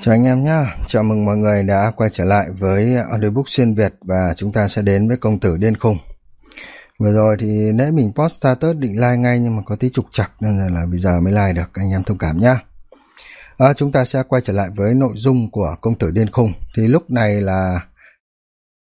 chào anh em nhé chào mừng mọi người đã quay trở lại với audiobook xuyên việt và chúng ta sẽ đến với công tử điên khùng. Vừa rồi thì nãy mình post status định like ngay nhưng mà có tí trục chặt nên là, bây giờ mới like được. Anh em thông cảm nhá. À, chúng ta sẽ quay trở lại với nội dung của công tử điên khùng. Thì lúc này là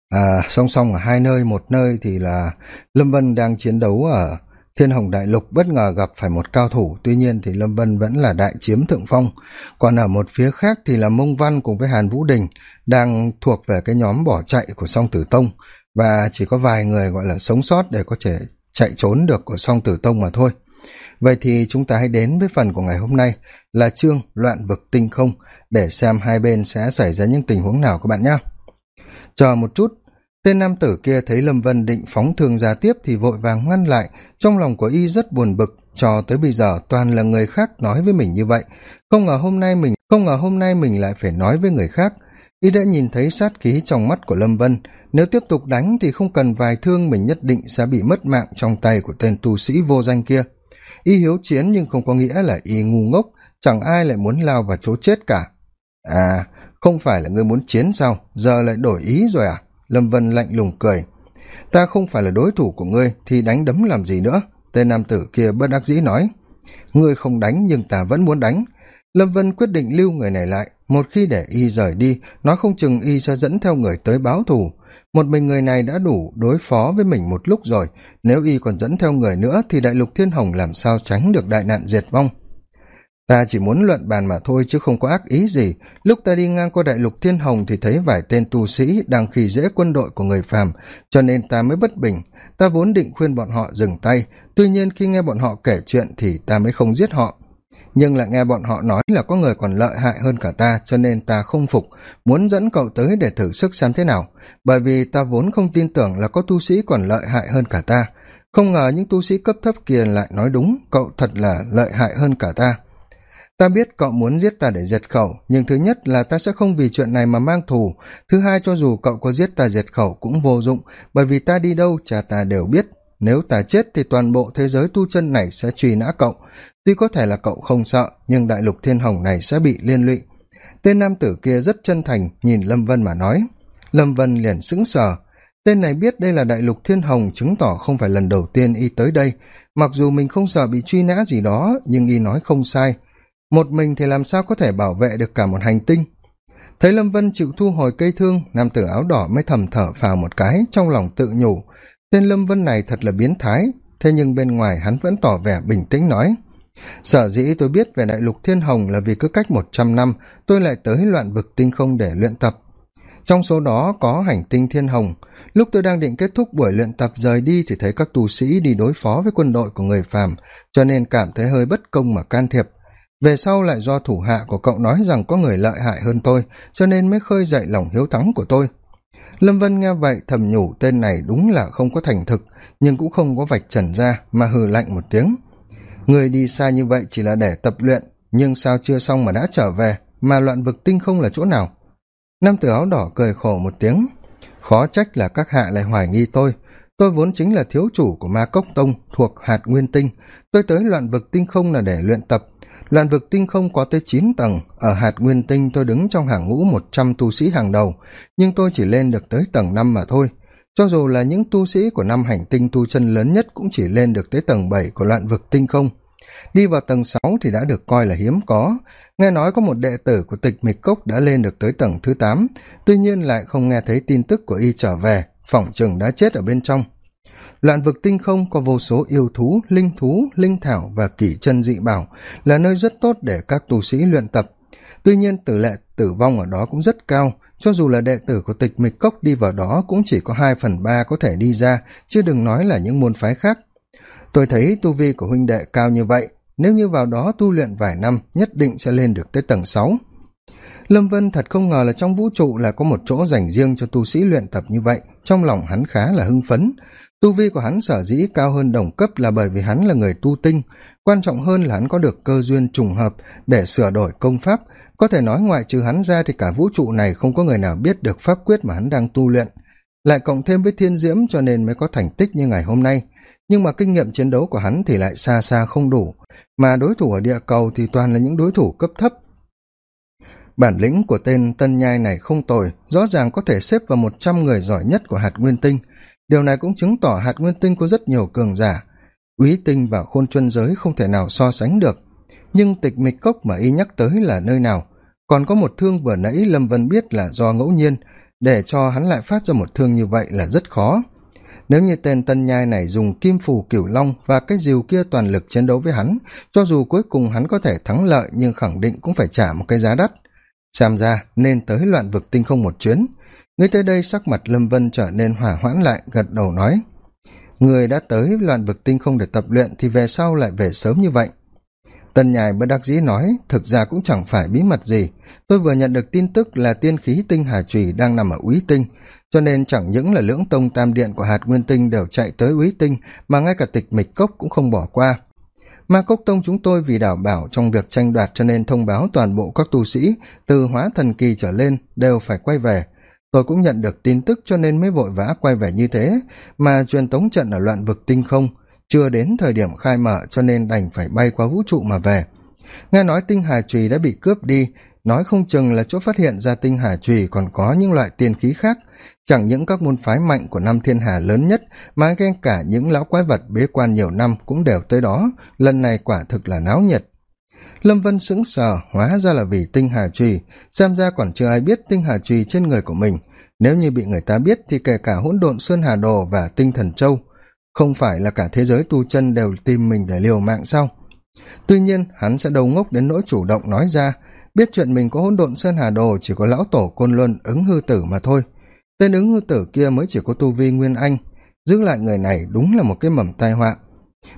à, song song ở hai nơi. Một nơi thì là lâm vân đang chiến đấu ở thiên hồng đại lục bất ngờ gặp phải một cao thủ, tuy nhiên thì lâm vân vẫn là đại chiếm thượng phong. Còn ở một phía khác thì là mông văn cùng với hàn vũ đình đang thuộc về cái nhóm bỏ chạy của song tử tông. Và chỉ có vài người gọi là sống sót để có thể chạy trốn được của song tử tông mà thôi. Vậy thì chúng ta hãy đến với phần của ngày hôm nay là chương loạn vực tinh không để xem hai bên sẽ xảy ra những tình huống nào các bạn nhé chờ một chút tên nam tử kia thấy lâm vân định phóng thương ra tiếp thì vội vàng ngăn lại. Trong lòng của y rất buồn bực, cho tới bây giờ toàn là người khác nói với mình như vậy. Không ngờ hôm nay mình, không ngờ hôm nay mình lại phải nói với người khác. Y đã nhìn thấy sát khí trong mắt của lâm vân. Nếu tiếp tục đánh thì không cần vài thương mình nhất định sẽ bị mất mạng trong tay của tên tu sĩ vô danh kia. Y hiếu chiến nhưng không có nghĩa là y ngu ngốc, chẳng ai lại muốn lao vào chỗ chết cả. À không phải là ngươi muốn chiến sao? Giờ lại đổi ý rồi à? Lâm vân lạnh lùng cười. Ta không phải là đối thủ của ngươi, thì đánh đấm làm gì nữa? Tên nam tử kia bất đắc dĩ nói. Ngươi không đánh, nhưng ta vẫn muốn đánh. Lâm vân quyết định lưu người này lại. Một khi để y rời đi nói không chừng y sẽ dẫn theo người tới báo thù. Một mình người này đã đủ đối phó với mình một lúc rồi. Nếu y còn dẫn theo người nữa, thì đại lục thiên hồng làm sao tránh được đại nạn diệt vong? Ta chỉ muốn luận bàn mà thôi chứ không có ác ý gì. Lúc ta đi ngang qua đại lục thiên hồng thì thấy vài tên tu sĩ đang khi dễ quân đội của người phàm, cho nên ta mới bất bình. Ta vốn định khuyên bọn họ dừng tay. Tuy nhiên khi nghe bọn họ kể chuyện thì ta mới không giết họ. Nhưng lại nghe bọn họ nói là có người còn lợi hại hơn cả ta, cho nên ta không phục. Muốn dẫn cậu tới để thử sức xem thế nào. Bởi vì ta vốn không tin tưởng là có tu sĩ còn lợi hại hơn cả ta. Không ngờ những tu sĩ cấp thấp kia lại nói đúng. Cậu thật là lợi hại hơn cả ta ta biết cậu muốn giết ta để diệt khẩu, nhưng thứ nhất là ta sẽ không vì chuyện này mà mang thù. Thứ hai, cho dù cậu có giết ta diệt khẩu cũng vô dụng, bởi vì ta đi đâu, cha ta đều biết. Nếu ta chết thì toàn bộ thế giới tu chân này sẽ truy nã cậu. Tuy có thể là cậu không sợ, nhưng đại lục thiên hồng này sẽ bị liên lụy. Tên nam tử kia rất chân thành, nhìn lâm vân mà nói. Lâm vân liền sững sờ. Tên này biết đây là đại lục thiên hồng, chứng tỏ không phải lần đầu tiên y tới đây. Mặc dù mình không sợ bị truy nã gì đó, nhưng y nói không sai một mình thì làm sao có thể bảo vệ được cả một hành tinh? Thấy lâm vân chịu thu hồi cây thương, nam tử áo đỏ mới thầm thở phào một cái trong lòng tự nhủ. Tên lâm vân này thật là biến thái. Thế nhưng bên ngoài hắn vẫn tỏ vẻ bình tĩnh nói, sở dĩ tôi biết về đại lục thiên hồng là vì cứ cách một trăm năm, tôi lại tới loạn vực tinh không để luyện tập. Trong số đó có hành tinh thiên hồng. Lúc tôi đang định kết thúc buổi luyện tập rời đi thì thấy các tu sĩ đi đối phó với quân đội của người phàm, cho nên cảm thấy hơi bất công mà can thiệp về sau lại do thủ hạ của cậu nói rằng có người lợi hại hơn tôi, cho nên mới khơi dậy lòng hiếu thắng của tôi. Lâm vân nghe vậy thầm nhủ tên này đúng là không có thành thực, nhưng cũng không có vạch trần ra mà hừ lạnh một tiếng. Người đi xa như vậy chỉ là để tập luyện, nhưng sao chưa xong mà đã trở về, mà loạn vực tinh không là chỗ nào? Nam tử áo đỏ cười khổ một tiếng. Khó trách là các hạ lại hoài nghi tôi. Tôi vốn chính là thiếu chủ của ma cốc tông thuộc hạt nguyên tinh. Tôi tới loạn vực tinh không là để luyện tập làn vực tinh không có tới chín tầng. Ở hạt nguyên tinh tôi đứng trong hàng ngũ một trăm tu sĩ hàng đầu, nhưng tôi chỉ lên được tới tầng năm mà thôi. Cho dù là những tu sĩ của năm hành tinh tu chân lớn nhất cũng chỉ lên được tới tầng bảy của loạn vực tinh không. Đi vào tầng sáu thì đã được coi là hiếm có. Nghe nói có một đệ tử của tịch mịch cốc đã lên được tới tầng thứ tám, tuy nhiên lại không nghe thấy tin tức của y trở về. Phỏng chừng đã chết ở bên trong loạn vực tinh không có vô số yêu thú, linh thú, linh thảo và kỷ chân dị bảo là nơi rất tốt để các tu sĩ luyện tập. Tuy nhiên, tỷ lệ tử vong ở đó cũng rất cao. Cho dù là đệ tử của tịch mịch cốc đi vào đó cũng chỉ có hai phần ba có thể đi ra, chứ đừng nói là những môn phái khác. Tôi thấy tu vi của huynh đệ cao như vậy. Nếu như vào đó tu luyện vài năm, nhất định sẽ lên được tới tầng sáu. Lâm vân thật không ngờ là trong vũ trụ là có một chỗ dành riêng cho tu sĩ luyện tập như vậy. Trong lòng hắn khá là hưng phấn tu vi của hắn sở dĩ cao hơn đồng cấp là bởi vì hắn là người tu tinh. Quan trọng hơn là hắn có được cơ duyên trùng hợp để sửa đổi công pháp. Có thể nói ngoại trừ hắn ra thì cả vũ trụ này không có người nào biết được pháp quyết mà hắn đang tu luyện. Lại cộng thêm với thiên diễm cho nên mới có thành tích như ngày hôm nay. Nhưng mà kinh nghiệm chiến đấu của hắn thì lại xa xa không đủ. Mà đối thủ ở địa cầu thì toàn là những đối thủ cấp thấp. Bản lĩnh của tên tân nhai này không tồi. Rõ ràng có thể xếp vào một trăm người giỏi nhất của hạt nguyên tinh điều này cũng chứng tỏ hạt nguyên tinh có rất nhiều cường giả. Úy tinh và khôn chuân giới không thể nào so sánh được. Nhưng tịch mịch cốc mà y nhắc tới là nơi nào? Còn có một thương vừa nãy lâm vân biết là do ngẫu nhiên. Để cho hắn lại phát ra một thương như vậy là rất khó. Nếu như tên tân nhai này dùng kim phù cửu long và cái diều kia toàn lực chiến đấu với hắn, cho dù cuối cùng hắn có thể thắng lợi nhưng khẳng định cũng phải trả một cái giá đắt. Xem ra nên tới loạn vực tinh không một chuyến người tới đây sắc mặt lâm vân trở nên hỏa hoãn lại, gật đầu nói, người đã tới loạn vực tinh không để tập luyện thì về sau lại về sớm như vậy. Tân nhài bất đắc dĩ nói, thực ra cũng chẳng phải bí mật gì. Tôi vừa nhận được tin tức là tiên khí tinh hà trùy đang nằm ở úy tinh, cho nên chẳng những là lưỡng tông tam điện của hạt nguyên tinh đều chạy tới úy tinh, mà ngay cả tịch mịch cốc cũng không bỏ qua. Ma cốc tông chúng tôi vì đảm bảo trong việc tranh đoạt cho nên thông báo toàn bộ các tu sĩ, từ hóa thần kỳ trở lên đều phải quay về tôi cũng nhận được tin tức cho nên mới vội vã quay về như thế, mà truyền tống trận ở loạn vực tinh không chưa đến thời điểm khai mở cho nên đành phải bay qua vũ trụ mà về. Nghe nói tinh hà trùy đã bị cướp đi, nói không chừng là chỗ phát hiện ra tinh hà trùy còn có những loại tiên khí khác, chẳng những các môn phái mạnh của năm thiên hà lớn nhất mà ngay cả những lão quái vật bế quan nhiều năm cũng đều tới đó, lần này quả thực là náo nhiệt lâm vân sững sờ, hóa ra là vì tinh hà trùy. Xem ra còn chưa ai biết tinh hà trùy trên người của mình. Nếu như bị người ta biết thì kể cả hỗn độn sơn hà đồ và tinh thần châu, không phải là cả thế giới tu chân đều tìm mình để liều mạng sao? Tuy nhiên, hắn sẽ đầu ngốc đến nỗi chủ động nói ra, biết chuyện mình có hỗn độn sơn hà đồ chỉ có lão tổ côn luân ứng hư tử mà thôi. Tên ứng hư tử kia mới chỉ có tu vi nguyên anh. Giữ lại người này đúng là một cái mầm tai họa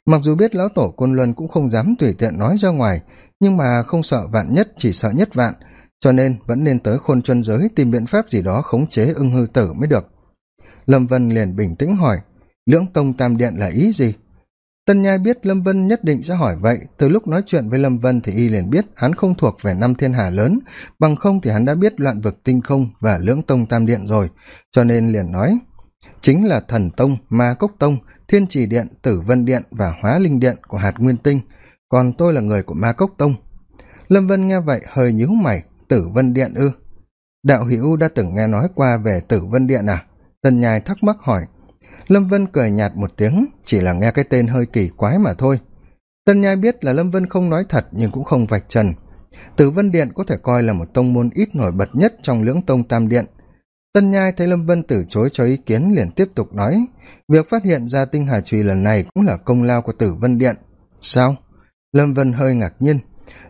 mặc dù biết lão tổ côn luân cũng không dám tùy tiện nói ra ngoài, nhưng mà không sợ vạn nhất, chỉ sợ nhất vạn, cho nên vẫn nên tới khôn chân giới tìm biện pháp gì đó khống chế ưng hư tử mới được. Lâm vân liền bình tĩnh hỏi, lưỡng tông tam điện là ý gì? Tân nhai biết lâm vân nhất định sẽ hỏi vậy, từ lúc nói chuyện với lâm vân thì y liền biết hắn không thuộc về năm thiên hà lớn, bằng không thì hắn đã biết loạn vực tinh không và lưỡng tông tam điện rồi, cho nên liền nói, chính là thần tông, ma cốc tông thiên trì điện, tử vân điện và hóa linh điện của hạt nguyên tinh, còn tôi là người của ma cốc tông. Lâm vân nghe vậy hơi nhíu mày, tử vân điện ư? Đạo hữu đã từng nghe nói qua về tử vân điện à? Tân nhai thắc mắc hỏi. Lâm vân cười nhạt một tiếng, chỉ là nghe cái tên hơi kỳ quái mà thôi. Tân nhai biết là lâm vân không nói thật nhưng cũng không vạch trần. Tử vân điện có thể coi là một tông môn ít nổi bật nhất trong lưỡng tông tam điện tân nhai thấy lâm vân từ chối cho ý kiến liền tiếp tục nói, việc phát hiện ra tinh hà trùy lần này cũng là công lao của tử vân điện. Sao? Lâm vân hơi ngạc nhiên.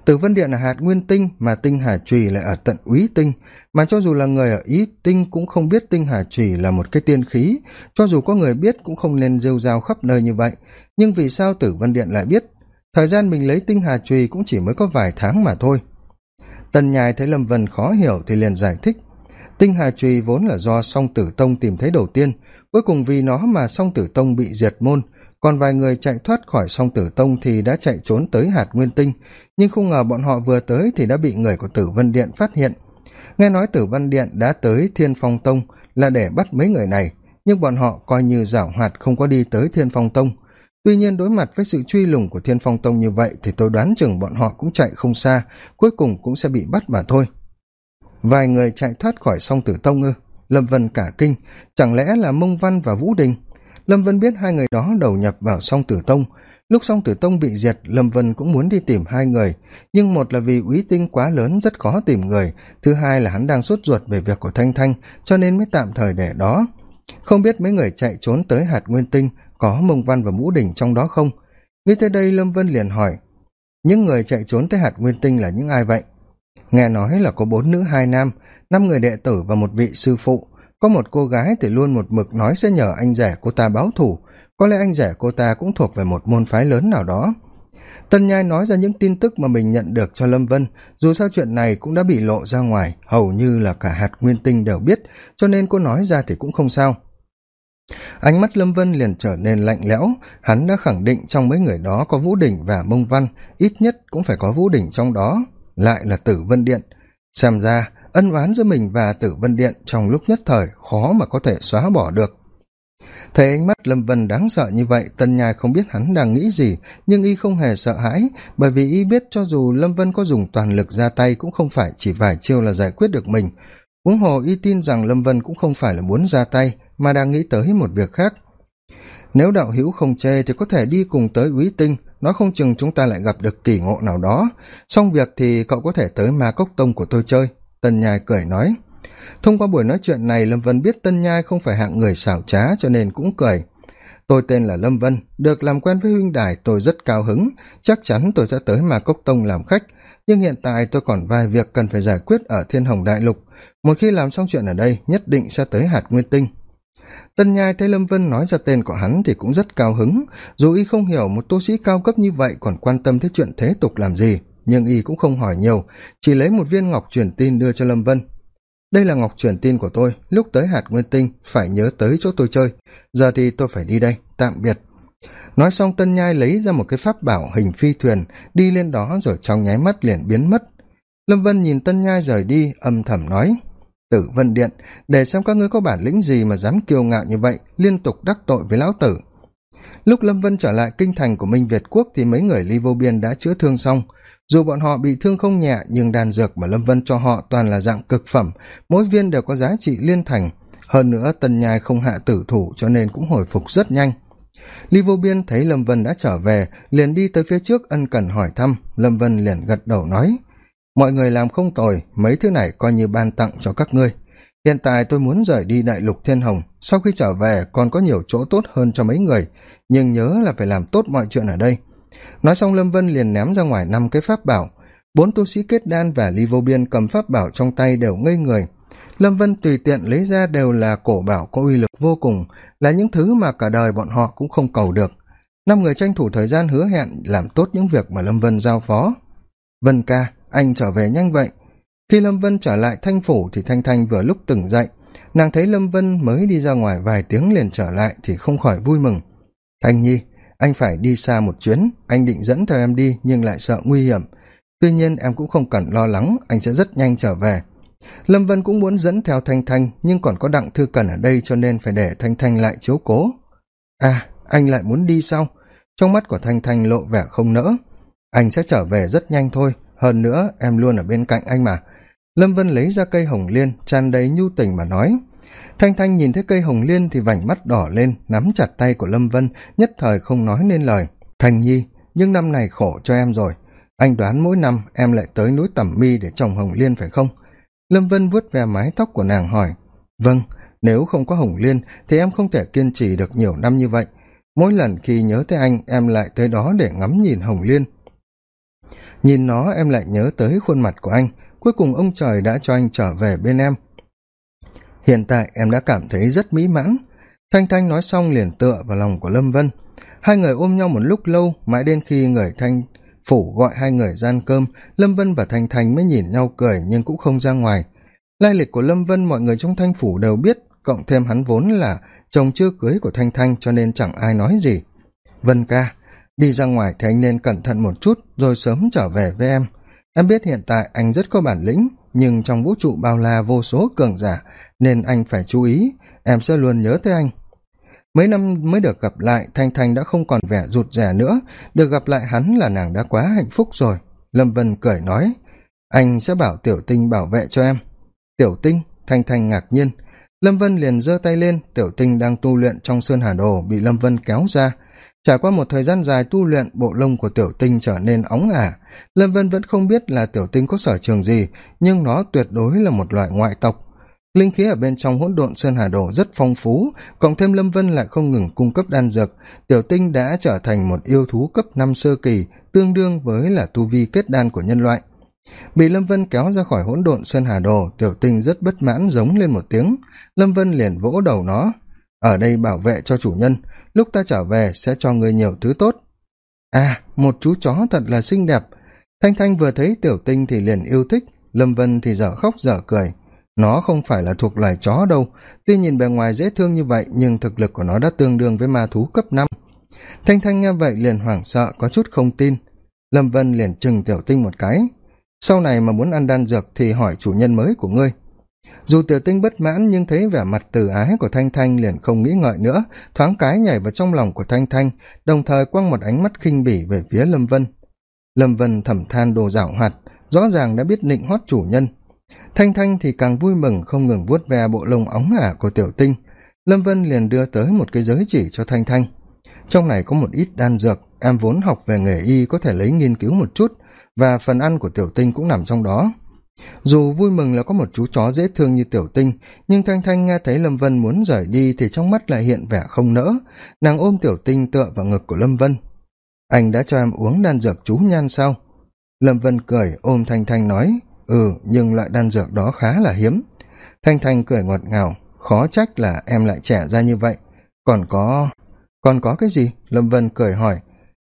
Tử vân điện là hạt nguyên tinh mà tinh hà trùy lại ở tận úy tinh. Mà cho dù là người ở ý tinh cũng không biết tinh hà trùy là một cái tiên khí. Cho dù có người biết cũng không nên rêu rao khắp nơi như vậy. Nhưng vì sao tử vân điện lại biết? Thời gian mình lấy tinh hà trùy cũng chỉ mới có vài tháng mà thôi. Tần nhài thấy lâm vân khó hiểu thì liền giải thích tinh hà trùy vốn là do song tử tông tìm thấy đầu tiên. Cuối cùng vì nó mà song tử tông bị diệt môn, còn vài người chạy thoát khỏi song tử tông thì đã chạy trốn tới hạt nguyên tinh. Nhưng không ngờ bọn họ vừa tới thì đã bị người của tử vân điện phát hiện. Nghe nói tử vân điện đã tới thiên phong tông là để bắt mấy người này, nhưng bọn họ coi như giảo hoạt không có đi tới thiên phong tông. Tuy nhiên đối mặt với sự truy lùng của thiên phong tông như vậy thì tôi đoán chừng bọn họ cũng chạy không xa, cuối cùng cũng sẽ bị bắt mà thôi vài người chạy thoát khỏi song tử tông ư? Lâm vân cả kinh. Chẳng lẽ là mông văn và vũ đình? Lâm vân biết hai người đó đầu nhập vào song tử tông. Lúc song tử tông bị diệt, lâm vân cũng muốn đi tìm hai người. Nhưng một là vì úy tinh quá lớn, rất khó tìm người. Thứ hai là hắn đang sốt ruột về việc của thanh thanh, cho nên mới tạm thời để đó. Không biết mấy người chạy trốn tới hạt nguyên tinh, có mông văn và mũ đỉnh trong đó không? Nghĩ tới đây, lâm vân liền hỏi, những người chạy trốn tới hạt nguyên tinh là những ai vậy? Nghe nói là có bốn nữ, hai nam, năm người đệ tử và một vị sư phụ. Có một cô gái thì luôn một mực nói sẽ nhờ anh rể cô ta báo thù. Có lẽ anh rể cô ta cũng thuộc về một môn phái lớn nào đó. Tân nhai nói ra những tin tức mà mình nhận được cho lâm vân. Dù sao chuyện này cũng đã bị lộ ra ngoài, hầu như là cả hạt nguyên tinh đều biết, cho nên cô nói ra thì cũng không sao. Ánh mắt lâm vân liền trở nên lạnh lẽo. Hắn đã khẳng định trong mấy người đó có vũ đỉnh và mông văn. Ít nhất cũng phải có vũ đỉnh trong đó lại là tử vân điện. Xem ra, ân oán giữa mình và tử vân điện trong lúc nhất thời khó mà có thể xóa bỏ được. Thấy ánh mắt lâm vân đáng sợ như vậy, tân nhai không biết hắn đang nghĩ gì, nhưng y không hề sợ hãi, bởi vì y biết cho dù lâm vân có dùng toàn lực ra tay cũng không phải chỉ vài chiêu là giải quyết được mình. Huống hồ y tin rằng lâm vân cũng không phải là muốn ra tay, mà đang nghĩ tới một việc khác. Nếu đạo hữu không chê thì có thể đi cùng tới úy tinh nói không chừng chúng ta lại gặp được kỳ ngộ nào đó. Xong việc thì cậu có thể tới ma cốc tông của tôi chơi, tân nhai cười nói. Thông qua buổi nói chuyện này, lâm vân biết tân nhai không phải hạng người xảo trá cho nên cũng cười. Tôi tên là lâm vân, được làm quen với huynh đài tôi rất cao hứng. Chắc chắn tôi sẽ tới ma cốc tông làm khách. Nhưng hiện tại tôi còn vài việc cần phải giải quyết ở thiên hồng đại lục. Một khi làm xong chuyện ở đây, nhất định sẽ tới hạt nguyên tinh tân nhai thấy lâm vân nói ra tên của hắn thì cũng rất cao hứng. Dù y không hiểu một tu sĩ cao cấp như vậy còn quan tâm tới chuyện thế tục làm gì, nhưng y cũng không hỏi nhiều, chỉ lấy một viên ngọc truyền tin đưa cho lâm vân. Đây là ngọc truyền tin của tôi, lúc tới hạt nguyên tinh, phải nhớ tới chỗ tôi chơi. Giờ thì tôi phải đi đây, tạm biệt. Nói xong, tân nhai lấy ra một cái pháp bảo hình phi thuyền, đi lên đó rồi trong nháy mắt liền biến mất. Lâm vân nhìn tân nhai rời đi, âm thầm nói tử vân điện, để xem các ngươi có bản lĩnh gì mà dám kiêu ngạo như vậy, liên tục đắc tội với lão tử. Lúc lâm vân trở lại kinh thành của minh việt quốc thì mấy người ly vô biên đã chữa thương xong. Dù bọn họ bị thương không nhẹ, nhưng đan dược mà lâm vân cho họ toàn là dạng cực phẩm, mỗi viên đều có giá trị liên thành. Hơn nữa, tân nhai không hạ tử thủ cho nên cũng hồi phục rất nhanh. Ly vô biên thấy lâm vân đã trở về, liền đi tới phía trước ân cần hỏi thăm. Lâm vân liền gật đầu nói mọi người làm không tồi, mấy thứ này coi như ban tặng cho các ngươi. Hiện tại tôi muốn rời đi đại lục thiên hồng. Sau khi trở về, còn có nhiều chỗ tốt hơn cho mấy người, nhưng nhớ là phải làm tốt mọi chuyện ở đây. Nói xong lâm vân liền ném ra ngoài năm cái pháp bảo. Bốn tu sĩ kết đan và ly vô biên cầm pháp bảo trong tay đều ngây người. Lâm vân tùy tiện lấy ra đều là cổ bảo có uy lực vô cùng, là những thứ mà cả đời bọn họ cũng không cầu được. Năm người tranh thủ thời gian hứa hẹn làm tốt những việc mà lâm vân giao phó. Vân ca anh trở về nhanh vậy. Khi lâm vân trở lại thanh phủ thì thanh thanh vừa lúc từng dậy. Nàng thấy lâm vân mới đi ra ngoài vài tiếng liền trở lại thì không khỏi vui mừng. Thanh nhi, anh phải đi xa một chuyến. Anh định dẫn theo em đi nhưng lại sợ nguy hiểm. Tuy nhiên em cũng không cần lo lắng, anh sẽ rất nhanh trở về. Lâm vân cũng muốn dẫn theo thanh thanh nhưng còn có đặng thư cần ở đây cho nên phải để thanh thanh lại chiếu cố. À anh lại muốn đi sau trong mắt của thanh thanh lộ vẻ không nỡ. Anh sẽ trở về rất nhanh thôi hơn nữa, em luôn ở bên cạnh anh mà. Lâm vân lấy ra cây hồng liên, tràn đầy nhu tình mà nói. Thanh thanh nhìn thấy cây hồng liên thì vành mắt đỏ lên, nắm chặt tay của lâm vân, nhất thời không nói nên lời. Thành nhi nhưng năm này khổ cho em rồi. Anh đoán mỗi năm em lại tới núi tẩm mi để trồng hồng liên phải không? Lâm vân vuốt ve mái tóc của nàng hỏi. Vâng nếu không có hồng liên thì em không thể kiên trì được nhiều năm như vậy. Mỗi lần khi nhớ tới anh, em lại tới đó để ngắm nhìn hồng liên nhìn nó, em lại nhớ tới khuôn mặt của anh. Cuối cùng ông trời đã cho anh trở về bên em. Hiện tại em đã cảm thấy rất mỹ mãn. Thanh thanh nói xong liền tựa vào lòng của lâm vân. Hai người ôm nhau một lúc lâu, mãi đến khi người thanh phủ gọi hai người gian cơm, lâm vân và thanh thanh mới nhìn nhau cười nhưng cũng không ra ngoài. Lai lịch của lâm vân mọi người trong thanh phủ đều biết, cộng thêm hắn vốn là chồng chưa cưới của thanh thanh cho nên chẳng ai nói gì. Vân ca đi ra ngoài thì anh nên cẩn thận một chút rồi sớm trở về với em. Em biết hiện tại anh rất có bản lĩnh, nhưng trong vũ trụ bao la vô số cường giả, nên anh phải chú ý. Em sẽ luôn nhớ tới anh. Mấy năm mới được gặp lại, thanh thanh đã không còn vẻ rụt rè nữa. Được gặp lại hắn là nàng đã quá hạnh phúc rồi. Lâm vân cười nói, anh sẽ bảo tiểu tinh bảo vệ cho em. Tiểu tinh? Thanh thanh ngạc nhiên. Lâm vân liền giơ tay lên. Tiểu tinh đang tu luyện trong sơn hà đồ bị lâm vân kéo ra trải qua một thời gian dài tu luyện, bộ lông của tiểu tinh trở nên óng ả. Lâm vân vẫn không biết là tiểu tinh có sở trường gì, nhưng nó tuyệt đối là một loại ngoại tộc. Linh khí ở bên trong hỗn độn sơn hà đồ rất phong phú, cộng thêm lâm vân lại không ngừng cung cấp đan dược, tiểu tinh đã trở thành một yêu thú cấp năm sơ kỳ, tương đương với là tu vi kết đan của nhân loại. Bị lâm vân kéo ra khỏi hỗn độn sơn hà đồ, tiểu tinh rất bất mãn giống lên một tiếng. Lâm vân liền vỗ đầu nó. Ở đây bảo vệ cho chủ nhân lúc ta trở về sẽ cho người nhiều thứ tốt. À một chú chó thật là xinh đẹp. Thanh thanh vừa thấy tiểu tinh thì liền yêu thích, lâm vân thì dở khóc dở cười. Nó không phải là thuộc loài chó đâu. Tuy nhìn bề ngoài dễ thương như vậy, nhưng thực lực của nó đã tương đương với ma thú cấp năm. Thanh thanh nghe vậy liền hoảng sợ, có chút không tin. Lâm vân liền chừng tiểu tinh một cái. Sau này mà muốn ăn đan dược thì hỏi chủ nhân mới của ngươi dù tiểu tinh bất mãn nhưng thấy vẻ mặt từ ái của thanh thanh liền không nghĩ ngợi nữa, thoáng cái nhảy vào trong lòng của thanh thanh, đồng thời quăng một ánh mắt khinh bỉ về phía lâm vân. Lâm vân thầm than đồ giảo hoạt, rõ ràng đã biết nịnh hót chủ nhân. Thanh thanh thì càng vui mừng không ngừng vuốt ve bộ lông óng ả của tiểu tinh. Lâm vân liền đưa tới một cái giới chỉ cho thanh thanh. Trong này có một ít đan dược, em vốn học về nghề y có thể lấy nghiên cứu một chút, và phần ăn của tiểu tinh cũng nằm trong đó dù vui mừng là có một chú chó dễ thương như tiểu tinh, nhưng thanh thanh nghe thấy lâm vân muốn rời đi thì trong mắt lại hiện vẻ không nỡ. Nàng ôm tiểu tinh tựa vào ngực của lâm vân. Anh đã cho em uống đan dược chú nhan sao? Lâm vân cười ôm thanh thanh nói ừ nhưng loại đan dược đó khá là hiếm. Thanh thanh cười ngọt ngào, khó trách là em lại trẻ ra như vậy. Còn có còn có cái gì? Lâm vân cười hỏi.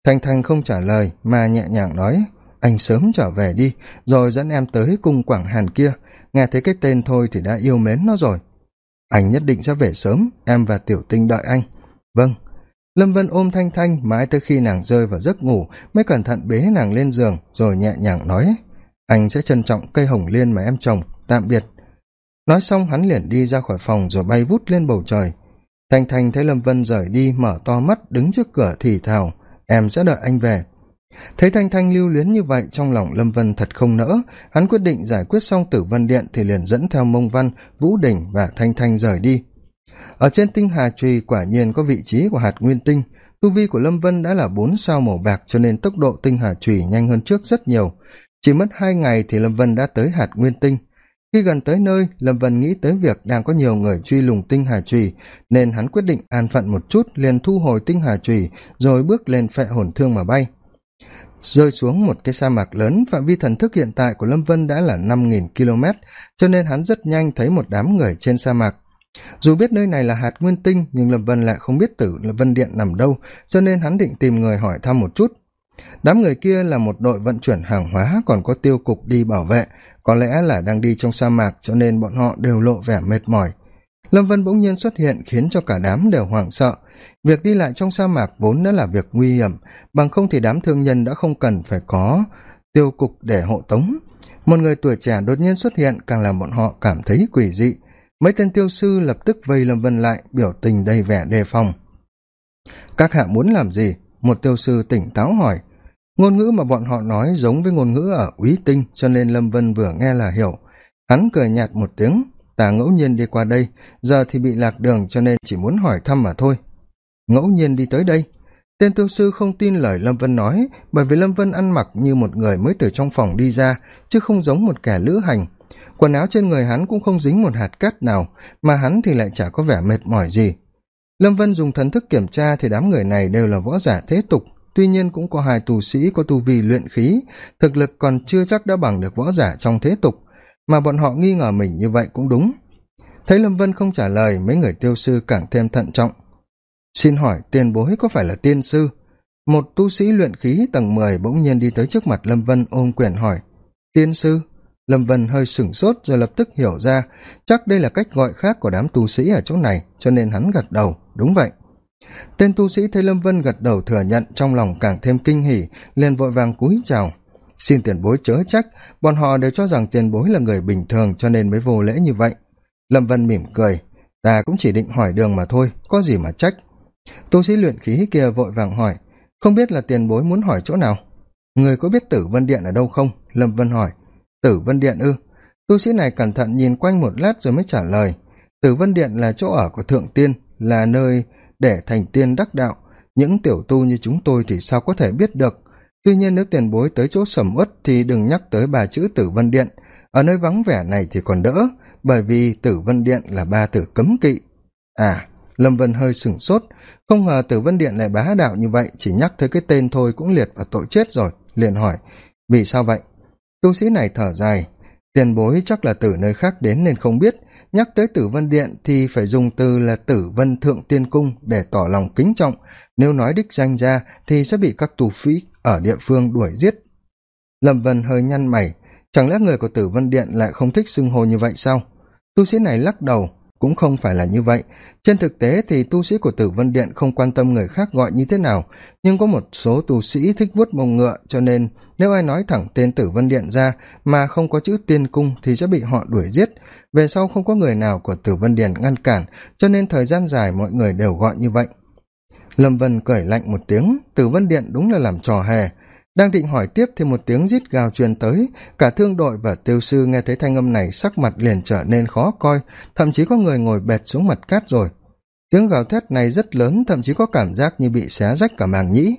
Thanh thanh không trả lời mà nhẹ nhàng nói anh sớm trở về đi, rồi dẫn em tới cung quảng hàn kia. Nghe thấy cái tên thôi thì đã yêu mến nó rồi. Anh nhất định sẽ về sớm, em và tiểu tinh đợi anh. Vâng. Lâm vân ôm thanh thanh mãi tới khi nàng rơi vào giấc ngủ, mới cẩn thận bế nàng lên giường, rồi nhẹ nhàng nói, anh sẽ trân trọng cây hồng liên mà em trồng, tạm biệt. Nói xong hắn liền đi ra khỏi phòng rồi bay vút lên bầu trời. Thanh thanh thấy lâm vân rời đi, mở to mắt, đứng trước cửa thì thào, em sẽ đợi anh về thấy thanh thanh lưu luyến như vậy, trong lòng lâm vân thật không nỡ. Hắn quyết định giải quyết xong tử vân điện thì liền dẫn theo mông văn, vũ đình và thanh thanh rời đi. Ở trên tinh hà trùy, quả nhiên có vị trí của hạt nguyên tinh. Tu vi của lâm vân đã là bốn sao màu bạc, cho nên tốc độ tinh hà trùy nhanh hơn trước rất nhiều. Chỉ mất hai ngày thì lâm vân đã tới hạt nguyên tinh. Khi gần tới nơi, lâm vân nghĩ tới việc đang có nhiều người truy lùng tinh hà trùy, nên hắn quyết định an phận một chút, liền thu hồi tinh hà trùy, rồi bước lên phệ hồn thương mà bay rơi xuống một cái sa mạc lớn, phạm vi thần thức hiện tại của lâm vân đã là năm nghìn km cho nên hắn rất nhanh thấy một đám người trên sa mạc. Dù biết nơi này là hạt nguyên tinh, nhưng lâm vân lại không biết tử là vân điện nằm đâu, cho nên hắn định tìm người hỏi thăm một chút. Đám người kia là một đội vận chuyển hàng hóa còn có tiêu cục đi bảo vệ, có lẽ là đang đi trong sa mạc, cho nên bọn họ đều lộ vẻ mệt mỏi. Lâm vân bỗng nhiên xuất hiện, khiến cho cả đám đều hoảng sợ việc đi lại trong sa mạc vốn đã là việc nguy hiểm, bằng không thì đám thương nhân đã không cần phải có tiêu cục để hộ tống. Một người tuổi trẻ đột nhiên xuất hiện càng làm bọn họ cảm thấy quỷ dị. Mấy tên tiêu sư lập tức vây lâm vân lại, biểu tình đầy vẻ đề phòng. Các hạ muốn làm gì? một tiêu sư tỉnh táo hỏi. Ngôn ngữ mà bọn họ nói giống với ngôn ngữ ở úy tinh, cho nên lâm vân vừa nghe là hiểu. Hắn cười nhạt một tiếng ta ngẫu nhiên đi qua đây, giờ thì bị lạc đường cho nên chỉ muốn hỏi thăm mà thôi ngẫu nhiên đi tới đây. Tên tiêu sư không tin lời lâm vân nói, bởi vì lâm vân ăn mặc như một người mới từ trong phòng đi ra, chứ không giống một kẻ lữ hành. Quần áo trên người hắn cũng không dính một hạt cát nào, mà hắn thì lại chả có vẻ mệt mỏi gì. Lâm vân dùng thần thức kiểm tra thì đám người này đều là võ giả thế tục, tuy nhiên cũng có hai tù sĩ có tu vi luyện khí, thực lực còn chưa chắc đã bằng được võ giả trong thế tục, mà bọn họ nghi ngờ mình như vậy cũng đúng. Thấy lâm vân không trả lời, mấy người tiêu sư càng thêm thận trọng xin hỏi tiền bối có phải là tiên sư? Một tu sĩ luyện khí tầng mười bỗng nhiên đi tới trước mặt lâm vân ôm quyển hỏi. Tiên sư, lâm vân hơi sửng sốt rồi lập tức hiểu ra, chắc đây là cách gọi khác của đám tu sĩ ở chỗ này, cho nên hắn gật đầu. Đúng vậy. Tên tu sĩ thấy lâm vân gật đầu thừa nhận, trong lòng càng thêm kinh hỉ, liền vội vàng cúi chào. Xin tiền bối chớ trách, bọn họ đều cho rằng tiền bối là người bình thường, cho nên mới vô lễ như vậy. Lâm vân mỉm cười. Ta cũng chỉ định hỏi đường mà thôi, có gì mà trách? Tu sĩ luyện khí kia vội vàng hỏi, không biết là tiền bối muốn hỏi chỗ nào? Người có biết tử vân điện ở đâu không? Lâm vân hỏi. Tử vân điện ư? Tu sĩ này cẩn thận nhìn quanh một lát rồi mới trả lời. Tử vân điện là chỗ ở của thượng tiên, là nơi để thành tiên đắc đạo. Những tiểu tu như chúng tôi thì sao có thể biết được? Tuy nhiên nếu tiền bối tới chỗ sầm uất thì đừng nhắc tới ba chữ tử vân điện. Ở nơi vắng vẻ này thì còn đỡ, bởi vì tử vân điện là ba tử cấm kỵ. À lâm vân hơi sửng sốt. Không ngờ tử vân điện lại bá đạo như vậy, chỉ nhắc tới cái tên thôi cũng liệt vào tội chết rồi, liền hỏi, vì sao vậy? Tu sĩ này thở dài, tiền bối chắc là từ nơi khác đến nên không biết, nhắc tới tử vân điện thì phải dùng từ là tử vân thượng tiên cung để tỏ lòng kính trọng, nếu nói đích danh ra thì sẽ bị các tù phí ở địa phương đuổi giết. Lâm vân hơi nhăn mày, chẳng lẽ người của tử vân điện lại không thích xưng hô như vậy sao? Tu sĩ này lắc đầu cũng không phải là như vậy. Trên thực tế thì tu sĩ của tử vân điện không quan tâm người khác gọi như thế nào, nhưng có một số tu sĩ thích vuốt mông ngựa, cho nên nếu ai nói thẳng tên tử vân điện ra mà không có chữ tiên cung thì sẽ bị họ đuổi giết. Về sau không có người nào của tử vân điện ngăn cản, cho nên thời gian dài mọi người đều gọi như vậy. Lâm vân cười lạnh một tiếng, tử vân điện đúng là làm trò hề đang định hỏi tiếp thì một tiếng rít gào truyền tới. Cả thương đội và tiêu sư nghe thấy thanh âm này sắc mặt liền trở nên khó coi, thậm chí có người ngồi bệt xuống mặt cát rồi. Tiếng gào thét này rất lớn, thậm chí có cảm giác như bị xé rách cả màng nhĩ.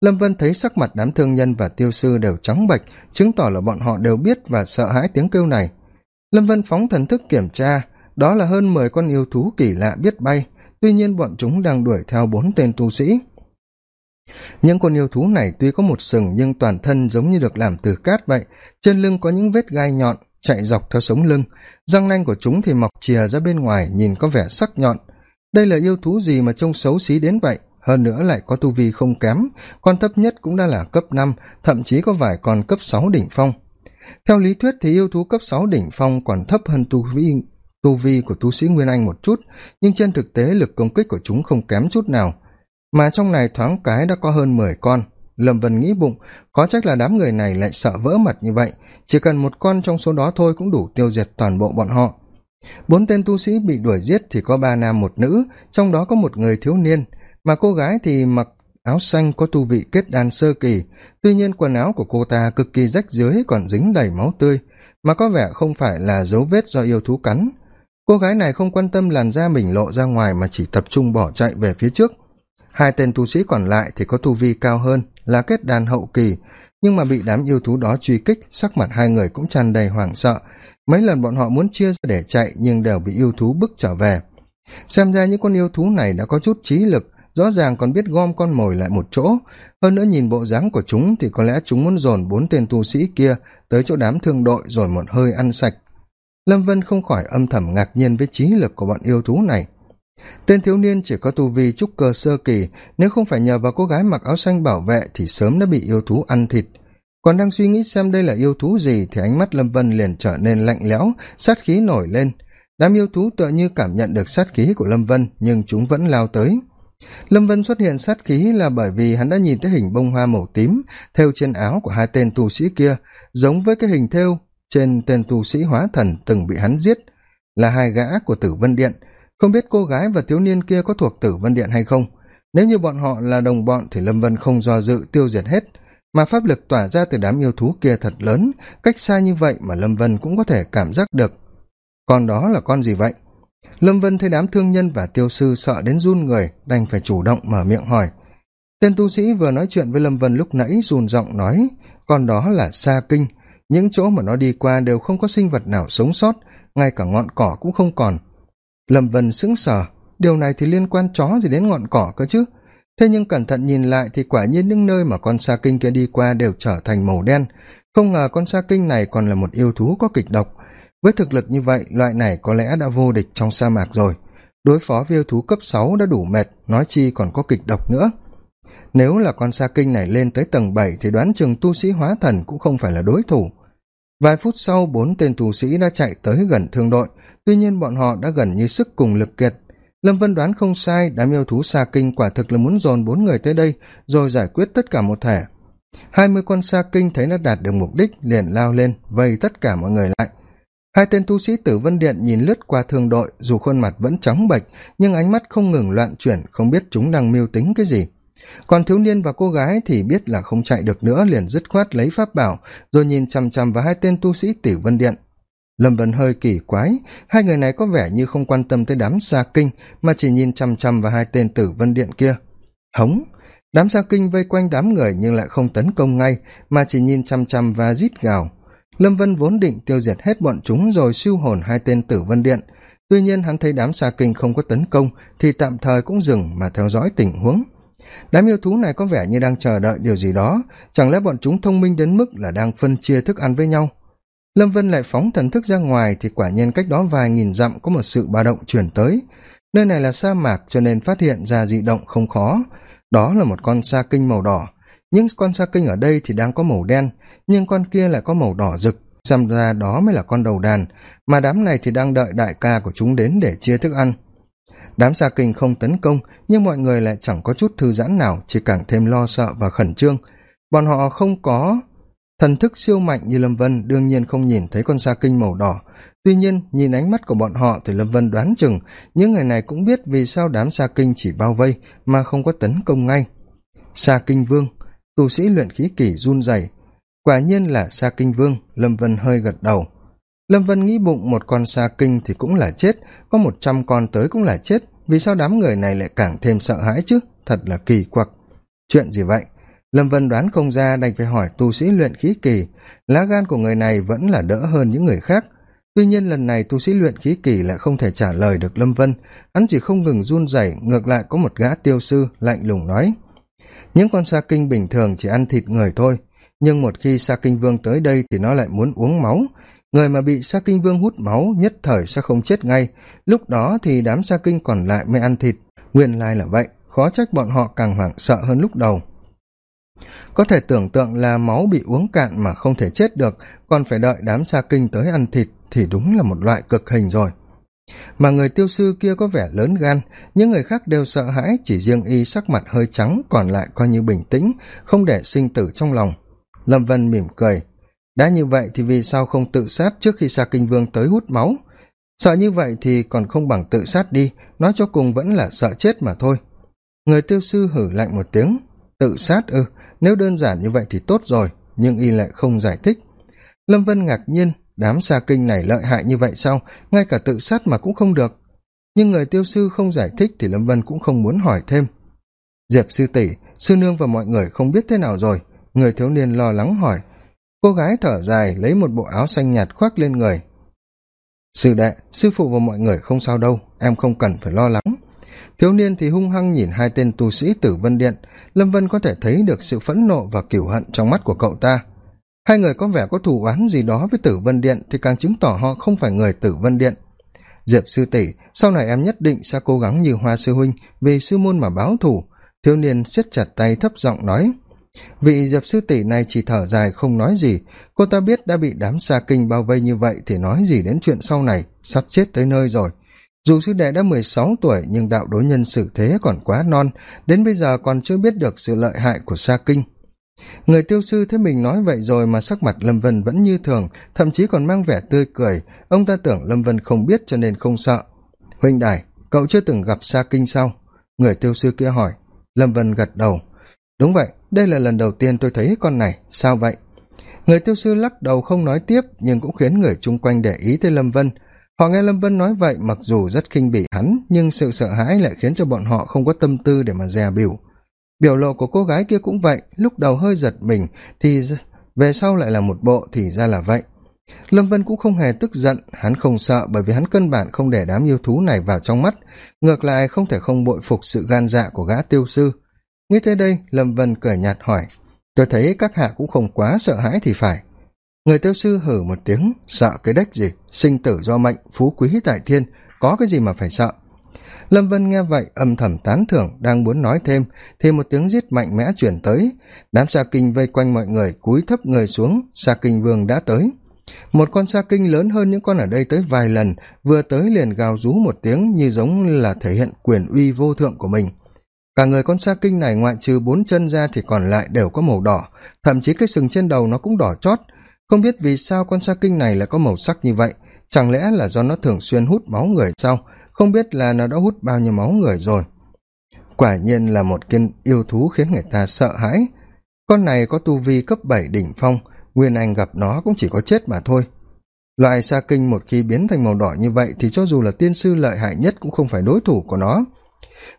Lâm vân thấy sắc mặt đám thương nhân và tiêu sư đều trắng bệch, chứng tỏ là bọn họ đều biết và sợ hãi tiếng kêu này. Lâm vân phóng thần thức kiểm tra, đó là hơn mười con yêu thú kỳ lạ biết bay. Tuy nhiên bọn chúng đang đuổi theo bốn tên tu sĩ những con yêu thú này tuy có một sừng nhưng toàn thân giống như được làm từ cát vậy. Trên lưng có những vết gai nhọn, chạy dọc theo sống lưng. Răng nanh của chúng thì mọc chìa ra bên ngoài, nhìn có vẻ sắc nhọn. Đây là yêu thú gì mà trông xấu xí đến vậy? Hơn nữa lại có tu vi không kém. Con thấp nhất cũng đã là cấp năm, thậm chí có vài con cấp sáu đỉnh phong. Theo lý thuyết thì yêu thú cấp sáu đỉnh phong còn thấp hơn tu vi tu vi của tu sĩ nguyên anh một chút, nhưng trên thực tế lực công kích của chúng không kém chút nào mà trong này thoáng cái đã có hơn mười con. Lâm vân nghĩ bụng, có trách là đám người này lại sợ vỡ mặt như vậy. Chỉ cần một con trong số đó thôi cũng đủ tiêu diệt toàn bộ bọn họ. Bốn tên tu sĩ bị đuổi giết thì có ba nam một nữ, trong đó có một người thiếu niên. Mà cô gái thì mặc áo xanh có tu vị kết đan sơ kỳ. Tuy nhiên quần áo của cô ta cực kỳ rách dưới, còn dính đầy máu tươi. Mà có vẻ không phải là dấu vết do yêu thú cắn. Cô gái này không quan tâm làn da mình lộ ra ngoài mà chỉ tập trung bỏ chạy về phía trước hai tên tu sĩ còn lại thì có tu vi cao hơn, là kết đàn hậu kỳ, nhưng mà bị đám yêu thú đó truy kích, sắc mặt hai người cũng tràn đầy hoảng sợ. Mấy lần bọn họ muốn chia ra để chạy nhưng đều bị yêu thú bức trở về. Xem ra những con yêu thú này đã có chút trí lực, rõ ràng còn biết gom con mồi lại một chỗ. Hơn nữa nhìn bộ dáng của chúng thì có lẽ chúng muốn dồn bốn tên tu sĩ kia tới chỗ đám thương đội rồi một hơi ăn sạch. Lâm vân không khỏi âm thầm ngạc nhiên với trí lực của bọn yêu thú này tên thiếu niên chỉ có tu vi trúc cơ sơ kỳ, nếu không phải nhờ vào cô gái mặc áo xanh bảo vệ thì sớm đã bị yêu thú ăn thịt. Còn đang suy nghĩ xem đây là yêu thú gì thì ánh mắt lâm vân liền trở nên lạnh lẽo, sát khí nổi lên. Đám yêu thú tựa như cảm nhận được sát khí của lâm vân, nhưng chúng vẫn lao tới. Lâm vân xuất hiện sát khí là bởi vì hắn đã nhìn thấy hình bông hoa màu tím, thêu trên áo của hai tên tu sĩ kia, giống với cái hình thêu trên tên tu sĩ hóa thần từng bị hắn giết. Là hai gã của tử vân điện không biết cô gái và thiếu niên kia có thuộc tử vân điện hay không? Nếu như bọn họ là đồng bọn thì lâm vân không do dự tiêu diệt hết. Mà pháp lực tỏa ra từ đám yêu thú kia thật lớn, cách xa như vậy mà lâm vân cũng có thể cảm giác được. Con đó là con gì vậy? Lâm vân thấy đám thương nhân và tiêu sư sợ đến run người, đành phải chủ động mở miệng hỏi. Tên tu sĩ vừa nói chuyện với lâm vân lúc nãy run giọng nói, con đó là sa kinh. Những chỗ mà nó đi qua đều không có sinh vật nào sống sót, ngay cả ngọn cỏ cũng không còn lâm vân sững sờ, điều này thì liên quan chó gì đến ngọn cỏ cơ chứ? Thế nhưng cẩn thận nhìn lại thì quả nhiên những nơi mà con sa kinh kia đi qua đều trở thành màu đen. Không ngờ con sa kinh này còn là một yêu thú có kịch độc. Với thực lực như vậy, loại này có lẽ đã vô địch trong sa mạc rồi. Đối phó với yêu thú cấp sáu đã đủ mệt, nói chi còn có kịch độc nữa. Nếu là con sa kinh này lên tới tầng bảy thì đoán chừng tu sĩ hóa thần cũng không phải là đối thủ. Vài phút sau, bốn tên tu sĩ đã chạy tới gần thương đội tuy nhiên bọn họ đã gần như sức cùng lực kiệt. Lâm vân đoán không sai, đám yêu thú xa kinh quả thực là muốn dồn bốn người tới đây, rồi giải quyết tất cả một thể hai mươi con sa kinh thấy nó đạt được mục đích, liền lao lên, vây tất cả mọi người lại. Hai tên tu sĩ tử vân điện nhìn lướt qua thương đội, dù khuôn mặt vẫn trắng bệch, nhưng ánh mắt không ngừng loạn chuyển, không biết chúng đang mưu tính cái gì. Còn thiếu niên và cô gái thì biết là không chạy được nữa, liền dứt khoát lấy pháp bảo, rồi nhìn chằm chằm vào hai tên tu sĩ tử vân điện lâm vân hơi kỳ quái. Hai người này có vẻ như không quan tâm tới đám xa kinh, mà chỉ nhìn chằm chằm vào hai tên tử vân điện kia. Hống! Đám xa kinh vây quanh đám người nhưng lại không tấn công ngay, mà chỉ nhìn chằm chằm và rít gào. Lâm vân vốn định tiêu diệt hết bọn chúng rồi siêu hồn hai tên tử vân điện. Tuy nhiên hắn thấy đám xa kinh không có tấn công, thì tạm thời cũng dừng mà theo dõi tình huống. Đám yêu thú này có vẻ như đang chờ đợi điều gì đó. Chẳng lẽ bọn chúng thông minh đến mức là đang phân chia thức ăn với nhau? Lâm vân lại phóng thần thức ra ngoài thì quả nhiên cách đó vài nghìn dặm có một sự ba động chuyển tới. Nơi này là sa mạc cho nên phát hiện ra dị động không khó. Đó là một con sa kinh màu đỏ. Những con sa kinh ở đây thì đang có màu đen, nhưng con kia lại có màu đỏ rực. Xem ra đó mới là con đầu đàn, mà đám này thì đang đợi đại ca của chúng đến để chia thức ăn. Đám sa kinh không tấn công, nhưng mọi người lại chẳng có chút thư giãn nào, chỉ càng thêm lo sợ và khẩn trương. Bọn họ không có thần thức siêu mạnh như lâm vân đương nhiên không nhìn thấy con sa kinh màu đỏ. Tuy nhiên, nhìn ánh mắt của bọn họ thì lâm vân đoán chừng những người này cũng biết vì sao đám sa kinh chỉ bao vây mà không có tấn công ngay. Sa kinh vương, tu sĩ luyện khí kỷ run rẩy. Quả nhiên là sa kinh vương, lâm vân hơi gật đầu. Lâm vân nghĩ bụng một con sa kinh thì cũng là chết, có một trăm con tới cũng là chết. Vì sao đám người này lại càng thêm sợ hãi chứ? Thật là kỳ quặc. Chuyện gì vậy? Lâm vân đoán không ra đành phải hỏi tu sĩ luyện khí kỳ. Lá gan của người này vẫn là đỡ hơn những người khác. Tuy nhiên lần này tu sĩ luyện khí kỳ lại không thể trả lời được lâm vân. Hắn chỉ không ngừng run rẩy, ngược lại có một gã tiêu sư lạnh lùng nói, những con sa kinh bình thường chỉ ăn thịt người thôi, nhưng một khi sa kinh vương tới đây thì nó lại muốn uống máu. Người mà bị sa kinh vương hút máu nhất thời sẽ không chết ngay. Lúc đó thì đám sa kinh còn lại mới ăn thịt. Nguyên lai là vậy, khó trách bọn họ càng hoảng sợ hơn lúc đầu có thể tưởng tượng là máu bị uống cạn mà không thể chết được, còn phải đợi đám sa kinh tới ăn thịt thì đúng là một loại cực hình rồi. Mà người tiêu sư kia có vẻ lớn gan, những người khác đều sợ hãi, chỉ riêng y sắc mặt hơi trắng, còn lại coi như bình tĩnh, không để sinh tử trong lòng. Lâm vân mỉm cười, đã như vậy thì vì sao không tự sát trước khi sa kinh vương tới hút máu? Sợ như vậy thì còn không bằng tự sát đi, nói cho cùng vẫn là sợ chết mà thôi. Người tiêu sư hử lạnh một tiếng, tự sát ư? Nếu đơn giản như vậy thì tốt rồi, nhưng y lại không giải thích. Lâm vân ngạc nhiên, đám xa kinh này lợi hại như vậy sao? Ngay cả tự sát mà cũng không được. Nhưng người tiêu sư không giải thích thì lâm vân cũng không muốn hỏi thêm. Diệp sư tỷ, sư nương và mọi người không biết thế nào rồi? Người thiếu niên lo lắng hỏi. Cô gái thở dài, lấy một bộ áo xanh nhạt khoác lên người. Sư đệ, sư phụ và mọi người không sao đâu, em không cần phải lo lắng thiếu niên thì hung hăng nhìn hai tên tu sĩ tử vân điện. Lâm vân có thể thấy được sự phẫn nộ và cửu hận trong mắt của cậu ta. Hai người có vẻ có thù oán gì đó với tử vân điện thì càng chứng tỏ họ không phải người tử vân điện. Diệp sư tỷ, sau này em nhất định sẽ cố gắng như hoa sư huynh vì sư môn mà báo thù. Thiếu niên siết chặt tay thấp giọng nói. Vị diệp sư tỷ này chỉ thở dài không nói gì. Cô ta biết đã bị đám xa kinh bao vây như vậy thì nói gì đến chuyện sau này. Sắp chết tới nơi rồi dù sư đệ đã mười sáu tuổi, nhưng đạo đối nhân xử thế còn quá non, đến bây giờ còn chưa biết được sự lợi hại của sa kinh. Người tiêu sư thấy mình nói vậy rồi mà sắc mặt lâm vân vẫn như thường, thậm chí còn mang vẻ tươi cười. Ông ta tưởng lâm vân không biết cho nên không sợ. Huynh đài, cậu chưa từng gặp sa kinh sao? Người tiêu sư kia hỏi. Lâm vân gật đầu. Đúng vậy, đây là lần đầu tiên tôi thấy con này. Sao vậy? Người tiêu sư lắc đầu không nói tiếp, nhưng cũng khiến người chung quanh để ý tới lâm vân họ nghe lâm vân nói vậy, mặc dù rất khinh bỉ hắn, nhưng sự sợ hãi lại khiến cho bọn họ không có tâm tư để mà dè biểu. biểu lộ của cô gái kia cũng vậy, lúc đầu hơi giật mình, thì về sau lại là một bộ thì ra là vậy. Lâm vân cũng không hề tức giận, hắn không sợ bởi vì hắn cân bản không để đám yêu thú này vào trong mắt, ngược lại không thể không bội phục sự gan dạ của gã tiêu sư. Nghĩ tới đây, lâm vân cười nhạt hỏi, tôi thấy các hạ cũng không quá sợ hãi thì phải người tiêu sư hử một tiếng, sợ cái đếch gì? Sinh tử do mệnh, phú quý tại thiên, có cái gì mà phải sợ? Lâm vân nghe vậy, âm thầm tán thưởng, đang muốn nói thêm, thì một tiếng giết mạnh mẽ chuyển tới. Đám sa kinh vây quanh mọi người, cúi thấp người xuống, sa kinh vương đã tới. Một con sa kinh lớn hơn những con ở đây tới vài lần, vừa tới liền gào rú một tiếng như giống là thể hiện quyền uy vô thượng của mình. Cả người con sa kinh này ngoại trừ bốn chân ra thì còn lại đều có màu đỏ, thậm chí cái sừng trên đầu nó cũng đỏ chót không biết vì sao con sa kinh này lại có màu sắc như vậy. Chẳng lẽ là do nó thường xuyên hút máu người sao? Không biết là nó đã hút bao nhiêu máu người rồi. Quả nhiên là một kiên yêu thú khiến người ta sợ hãi. Con này có tu vi cấp bảy đỉnh phong, nguyên anh gặp nó cũng chỉ có chết mà thôi. Loại sa kinh một khi biến thành màu đỏ như vậy thì cho dù là tiên sư lợi hại nhất cũng không phải đối thủ của nó.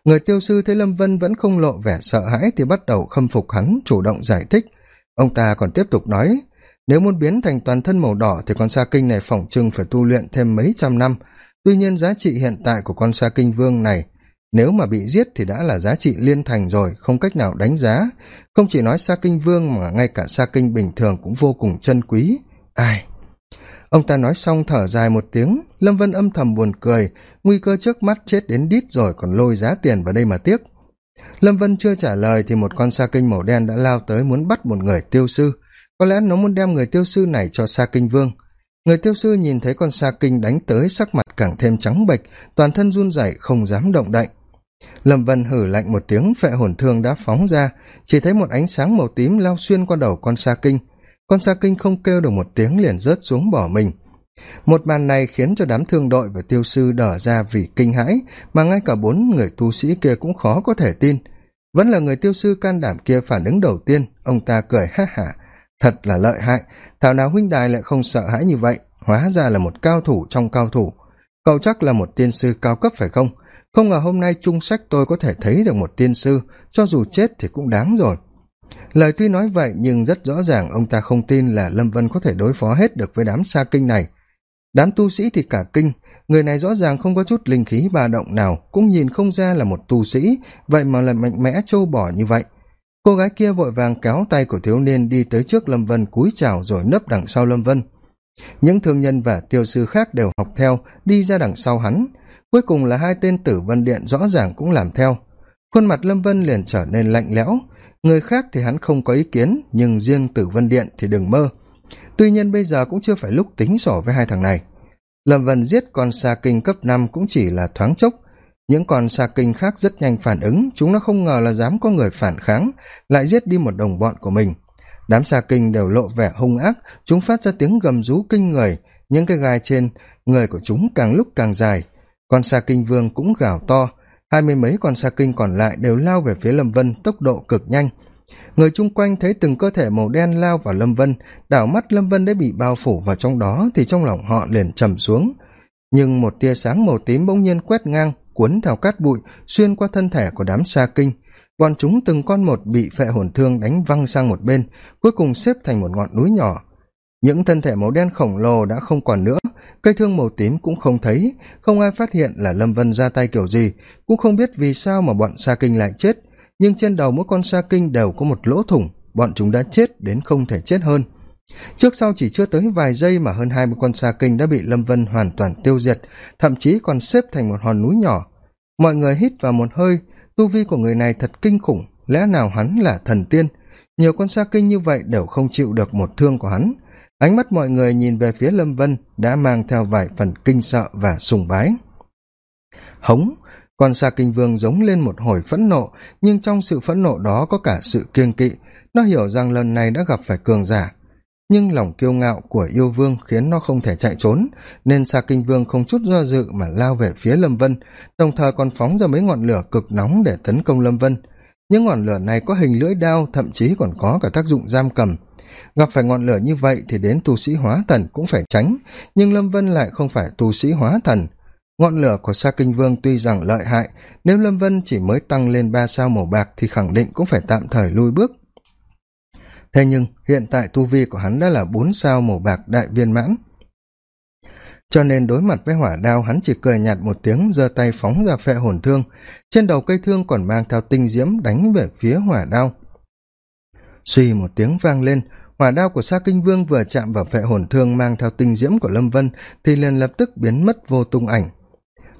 Người tiêu sư thấy lâm vân vẫn không lộ vẻ sợ hãi thì bắt đầu khâm phục hắn, chủ động giải thích. Ông ta còn tiếp tục nói nếu muốn biến thành toàn thân màu đỏ thì con sa kinh này phỏng chừng phải tu luyện thêm mấy trăm năm. Tuy nhiên giá trị hiện tại của con sa kinh vương này, nếu mà bị giết thì đã là giá trị liên thành rồi, không cách nào đánh giá. Không chỉ nói sa kinh vương mà ngay cả sa kinh bình thường cũng vô cùng chân quý. Ai? Ông ta nói xong thở dài một tiếng, lâm vân âm thầm buồn cười, nguy cơ trước mắt chết đến đít rồi còn lôi giá tiền vào đây mà tiếc. Lâm vân chưa trả lời thì một con sa kinh màu đen đã lao tới muốn bắt một người tiêu sư có lẽ nó muốn đem người tiêu sư này cho sa kinh vương. Người tiêu sư nhìn thấy con sa kinh đánh tới sắc mặt càng thêm trắng bệch, toàn thân run rẩy, không dám động đậy. Lâm vân hử lạnh một tiếng, phệ hồn thương đã phóng ra. Chỉ thấy một ánh sáng màu tím lao xuyên qua đầu con sa kinh. Con sa kinh không kêu được một tiếng liền rớt xuống bỏ mình. Một màn này khiến cho đám thương đội và tiêu sư đỏ ra vì kinh hãi, mà ngay cả bốn người tu sĩ kia cũng khó có thể tin. Vẫn là người tiêu sư can đảm kia phản ứng đầu tiên, ông ta cười ha hả thật là lợi hại. Thảo nào huynh đài lại không sợ hãi như vậy, hóa ra là một cao thủ trong cao thủ. Cậu chắc là một tiên sư cao cấp phải không? Không ngờ hôm nay trung sách tôi có thể thấy được một tiên sư, cho dù chết thì cũng đáng rồi. Lời tuy nói vậy nhưng rất rõ ràng ông ta không tin là lâm vân có thể đối phó hết được với đám sa kinh này. Đám tu sĩ thì cả kinh, người này rõ ràng không có chút linh khí ba động nào, cũng nhìn không ra là một tu sĩ, vậy mà lại mạnh mẽ trâu bỏ như vậy cô gái kia vội vàng kéo tay của thiếu niên đi tới trước lâm vân cúi chào rồi nấp đằng sau lâm vân. Những thương nhân và tiêu sư khác đều học theo, đi ra đằng sau hắn. Cuối cùng là hai tên tử vân điện rõ ràng cũng làm theo. Khuôn mặt lâm vân liền trở nên lạnh lẽo. Người khác thì hắn không có ý kiến, nhưng riêng tử vân điện thì đừng mơ. Tuy nhiên bây giờ cũng chưa phải lúc tính sổ với hai thằng này. Lâm vân giết con xa kinh cấp năm cũng chỉ là thoáng chốc những con sa kinh khác rất nhanh phản ứng, chúng nó không ngờ là dám có người phản kháng, lại giết đi một đồng bọn của mình. Đám sa kinh đều lộ vẻ hung ác, chúng phát ra tiếng gầm rú kinh người. Những cái gai trên người của chúng càng lúc càng dài. Con sa kinh vương cũng gào to. Hai mươi mấy con sa kinh còn lại đều lao về phía lâm vân tốc độ cực nhanh. Người chung quanh thấy từng cơ thể màu đen lao vào lâm vân, đảo mắt lâm vân đã bị bao phủ vào trong đó thì trong lòng họ liền trầm xuống. Nhưng một tia sáng màu tím bỗng nhiên quét ngang cuốn theo cát bụi xuyên qua thân thể của đám sa kinh. Bọn chúng từng con một bị phệ hồn thương đánh văng sang một bên, cuối cùng xếp thành một ngọn núi nhỏ. Những thân thể màu đen khổng lồ đã không còn nữa, cây thương màu tím cũng không thấy, không ai phát hiện là lâm vân ra tay kiểu gì, cũng không biết vì sao mà bọn sa kinh lại chết. Nhưng trên đầu mỗi con sa kinh đều có một lỗ thủng, bọn chúng đã chết đến không thể chết hơn trước sau chỉ chưa tới vài giây mà hơn hai mươi con sa kinh đã bị lâm vân hoàn toàn tiêu diệt, thậm chí còn xếp thành một hòn núi nhỏ. Mọi người hít vào một hơi, tu vi của người này thật kinh khủng, lẽ nào hắn là thần tiên? Nhiều con sa kinh như vậy đều không chịu được một thương của hắn. Ánh mắt mọi người nhìn về phía lâm vân đã mang theo vài phần kinh sợ và sùng bái. Hống! Con sa kinh vương giống lên một hồi phẫn nộ, nhưng trong sự phẫn nộ đó có cả sự kiêng kỵ. Nó hiểu rằng lần này đã gặp phải cường giả nhưng lòng kiêu ngạo của yêu vương khiến nó không thể chạy trốn, nên sa kinh vương không chút do dự mà lao về phía lâm vân, đồng thời còn phóng ra mấy ngọn lửa cực nóng để tấn công lâm vân. Những ngọn lửa này có hình lưỡi đao, thậm chí còn có cả tác dụng giam cầm. Gặp phải ngọn lửa như vậy thì đến tu sĩ hóa thần cũng phải tránh, nhưng lâm vân lại không phải tu sĩ hóa thần. Ngọn lửa của sa kinh vương tuy rằng lợi hại, nếu lâm vân chỉ mới tăng lên ba sao màu bạc thì khẳng định cũng phải tạm thời lui bước thế nhưng, hiện tại tu vi của hắn đã là bốn sao màu bạc đại viên mãn. Cho nên đối mặt với hỏa đao, hắn chỉ cười nhạt một tiếng, giơ tay phóng ra phệ hồn thương. Trên đầu cây thương còn mang theo tinh diễm đánh về phía hỏa đao. Suy một tiếng vang lên, hỏa đao của sa kinh vương vừa chạm vào phệ hồn thương mang theo tinh diễm của lâm vân thì liền lập tức biến mất vô tung ảnh.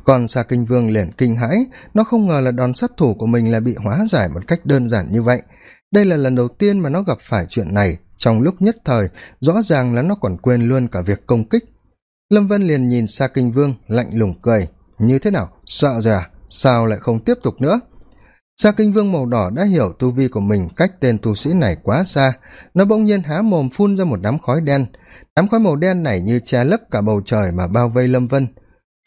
Còn sa kinh vương liền kinh hãi, nó không ngờ là đòn sát thủ của mình là bị hóa giải một cách đơn giản như vậy đây là lần đầu tiên mà nó gặp phải chuyện này. Trong lúc nhất thời, rõ ràng là nó còn quên luôn cả việc công kích. Lâm vân liền nhìn xa kinh vương, lạnh lùng cười. Như thế nào? Sợ rồi à? Sao lại không tiếp tục nữa? Xa kinh vương màu đỏ đã hiểu tu vi của mình cách tên tu sĩ này quá xa. Nó bỗng nhiên há mồm phun ra một đám khói đen. Đám khói màu đen này như che lấp cả bầu trời mà bao vây lâm vân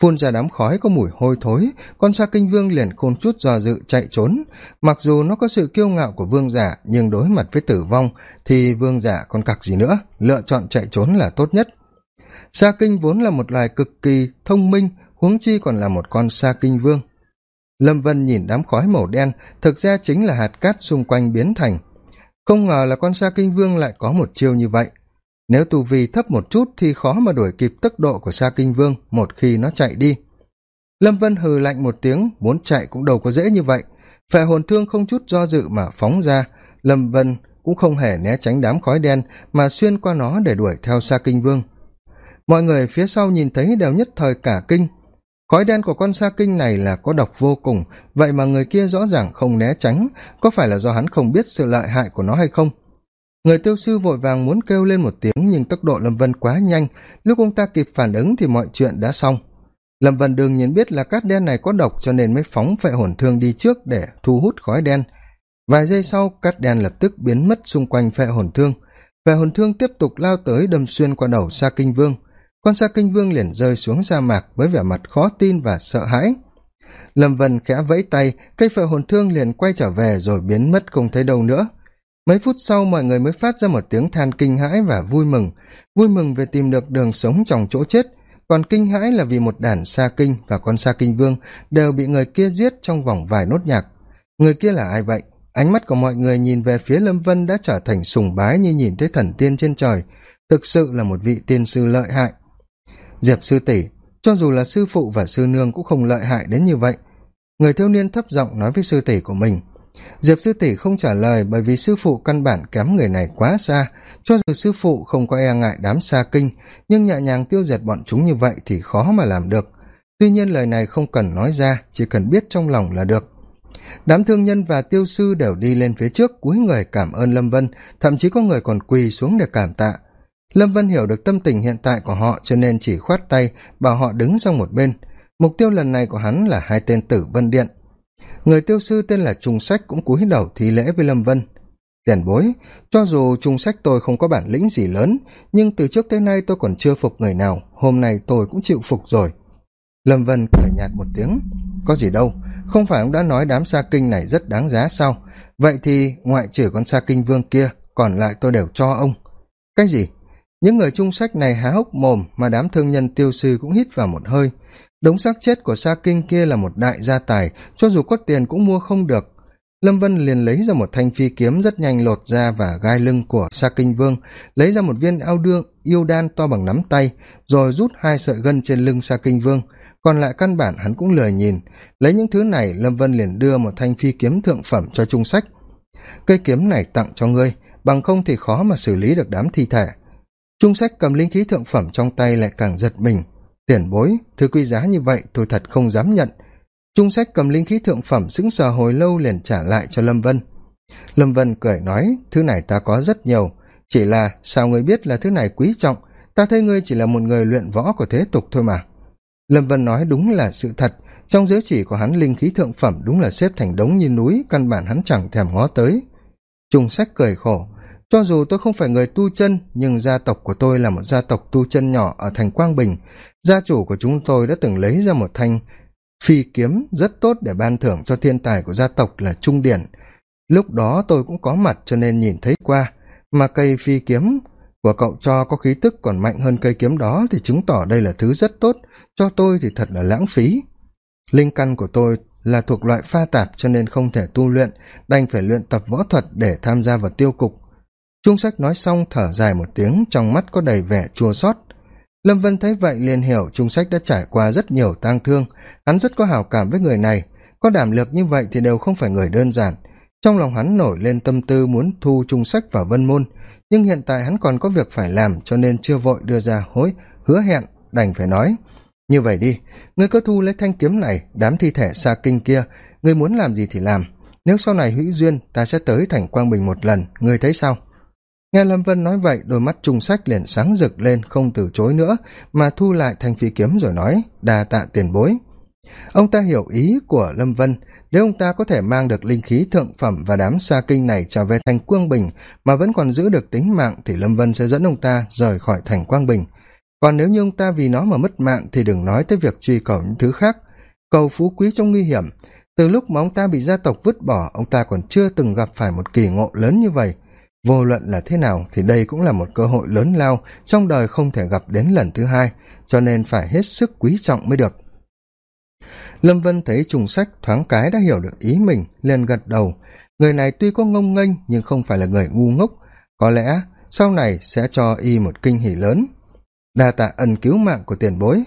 phun ra đám khói có mùi hôi thối, con sa kinh vương liền khôn chút do dự chạy trốn. Mặc dù nó có sự kiêu ngạo của vương giả, nhưng đối mặt với tử vong thì vương giả còn cặc gì nữa, lựa chọn chạy trốn là tốt nhất. Sa kinh vốn là một loài cực kỳ thông minh, huống chi còn là một con sa kinh vương. Lâm vân nhìn đám khói màu đen, thực ra chính là hạt cát xung quanh biến thành. Không ngờ là con sa kinh vương lại có một chiêu như vậy nếu tu vi thấp một chút thì khó mà đuổi kịp tốc độ của sa kinh vương một khi nó chạy đi. Lâm vân hừ lạnh một tiếng, muốn chạy cũng đâu có dễ như vậy. Phệ hồn thương không chút do dự mà phóng ra. Lâm vân cũng không hề né tránh đám khói đen mà xuyên qua nó để đuổi theo sa kinh vương. Mọi người phía sau nhìn thấy đều nhất thời cả kinh. Khói đen của con sa kinh này là có độc vô cùng, vậy mà người kia rõ ràng không né tránh, có phải là do hắn không biết sự lợi hại của nó hay không? Người tiêu sư vội vàng muốn kêu lên một tiếng nhưng tốc độ lâm vân quá nhanh. Lúc ông ta kịp phản ứng thì mọi chuyện đã xong. Lâm vân đương nhiên biết là cát đen này có độc cho nên mới phóng phệ hồn thương đi trước để thu hút khói đen. Vài giây sau, cát đen lập tức biến mất xung quanh phệ hồn thương. Phệ hồn thương tiếp tục lao tới đâm xuyên qua đầu sa kinh vương. Con sa kinh vương liền rơi xuống sa mạc với vẻ mặt khó tin và sợ hãi. Lâm vân khẽ vẫy tay, cây phệ hồn thương liền quay trở về rồi biến mất không thấy đâu nữa mấy phút sau mọi người mới phát ra một tiếng than kinh hãi và vui mừng. Vui mừng về tìm được đường sống trong chỗ chết. Còn kinh hãi là vì một đàn sa kinh và con sa kinh vương đều bị người kia giết trong vòng vài nốt nhạc. Người kia là ai vậy? Ánh mắt của mọi người nhìn về phía lâm vân đã trở thành sùng bái như nhìn thấy thần tiên trên trời. Thực sự là một vị tiên sư lợi hại. Diệp sư tỷ, cho dù là sư phụ và sư nương cũng không lợi hại đến như vậy. Người thiếu niên thấp giọng nói với sư tỷ của mình diệp sư tỷ không trả lời bởi vì sư phụ căn bản kém người này quá xa. Cho dù sư phụ không có e ngại đám xa kinh, nhưng nhẹ nhàng tiêu diệt bọn chúng như vậy thì khó mà làm được. Tuy nhiên lời này không cần nói ra, chỉ cần biết trong lòng là được. Đám thương nhân và tiêu sư đều đi lên phía trước, cúi người cảm ơn lâm vân, thậm chí có người còn quỳ xuống để cảm tạ. Lâm vân hiểu được tâm tình hiện tại của họ, cho nên chỉ khoát tay, bảo họ đứng sang một bên. Mục tiêu lần này của hắn là hai tên tử vân điện người tiêu sư tên là trung sách cũng cúi đầu thi lễ với lâm vân. Tiền bối, cho dù trung sách tôi không có bản lĩnh gì lớn, nhưng từ trước tới nay tôi còn chưa phục người nào. Hôm nay tôi cũng chịu phục rồi. Lâm vân cười nhạt một tiếng. Có gì đâu, không phải ông đã nói đám sa kinh này rất đáng giá sao? Vậy thì ngoại trừ con sa kinh vương kia, còn lại tôi đều cho ông. Cái gì? Những người trung sách này há hốc mồm mà đám thương nhân tiêu sư cũng hít vào một hơi đống xác chết của sa kinh kia là một đại gia tài, cho dù có tiền cũng mua không được. Lâm vân liền lấy ra một thanh phi kiếm rất nhanh lột ra và gai lưng của sa kinh vương, lấy ra một viên ao đương yêu đan to bằng nắm tay, rồi rút hai sợi gân trên lưng sa kinh vương. Còn lại căn bản hắn cũng lười nhìn. Lấy những thứ này, lâm vân liền đưa một thanh phi kiếm thượng phẩm cho trung sách. Cây kiếm này tặng cho ngươi, bằng không thì khó mà xử lý được đám thi thể. Trung sách cầm linh khí thượng phẩm trong tay lại càng giật mình tiền bối, thứ quý giá như vậy tôi thật không dám nhận. Trung sách cầm linh khí thượng phẩm sững sờ hồi lâu liền trả lại cho lâm vân. Lâm vân cười nói, thứ này ta có rất nhiều. Chỉ là sao ngươi biết là thứ này quý trọng? Ta thấy ngươi chỉ là một người luyện võ của thế tục thôi mà. Lâm vân nói đúng là sự thật. Trong giới chỉ của hắn linh khí thượng phẩm đúng là xếp thành đống như núi, căn bản hắn chẳng thèm ngó tới. Trung sách cười khổ cho dù tôi không phải người tu chân, nhưng gia tộc của tôi là một gia tộc tu chân nhỏ ở thành quang bình. Gia chủ của chúng tôi đã từng lấy ra một thanh phi kiếm rất tốt để ban thưởng cho thiên tài của gia tộc là trung điển. Lúc đó tôi cũng có mặt cho nên nhìn thấy qua. Mà cây phi kiếm của cậu cho có khí tức còn mạnh hơn cây kiếm đó thì chứng tỏ đây là thứ rất tốt. Cho tôi thì thật là lãng phí. Linh căn của tôi là thuộc loại pha tạp cho nên không thể tu luyện. Đành phải luyện tập võ thuật để tham gia vào tiêu cục trung sách nói xong thở dài một tiếng, trong mắt có đầy vẻ chua xót. Lâm vân thấy vậy liền hiểu trung sách đã trải qua rất nhiều tang thương. Hắn rất có hào cảm với người này. Có đảm lược như vậy thì đều không phải người đơn giản. Trong lòng hắn nổi lên tâm tư muốn thu trung sách vào vân môn. Nhưng hiện tại hắn còn có việc phải làm cho nên chưa vội đưa ra hối, hứa hẹn, đành phải nói. Như vậy đi, ngươi cứ thu lấy thanh kiếm này, đám thi thể xa kinh kia. Ngươi muốn làm gì thì làm. Nếu sau này hữu duyên, ta sẽ tới thành quang bình một lần. Ngươi thấy sao? Nghe lâm vân nói vậy, đôi mắt trung sách liền sáng rực lên, không từ chối nữa, mà thu lại thanh phi kiếm rồi nói đà tạ tiền bối. Ông ta hiểu ý của lâm vân, nếu ông ta có thể mang được linh khí thượng phẩm và đám sa kinh này trở về thành quang bình mà vẫn còn giữ được tính mạng thì lâm vân sẽ dẫn ông ta rời khỏi thành quang bình. Còn nếu như ông ta vì nó mà mất mạng thì đừng nói tới việc truy cầu những thứ khác. Cầu phú quý trong nguy hiểm, từ lúc mà ông ta bị gia tộc vứt bỏ, ông ta còn chưa từng gặp phải một kỳ ngộ lớn như vậy vô luận là thế nào thì đây cũng là một cơ hội lớn lao trong đời không thể gặp đến lần thứ hai, cho nên phải hết sức quý trọng mới được. Lâm vân thấy trùng sách thoáng cái đã hiểu được ý mình, liền gật đầu. Người này tuy có ngông nghênh nhưng không phải là người ngu ngốc. Có lẽ sau này sẽ cho y một kinh hỉ lớn. Đa tạ ân cứu mạng của tiền bối.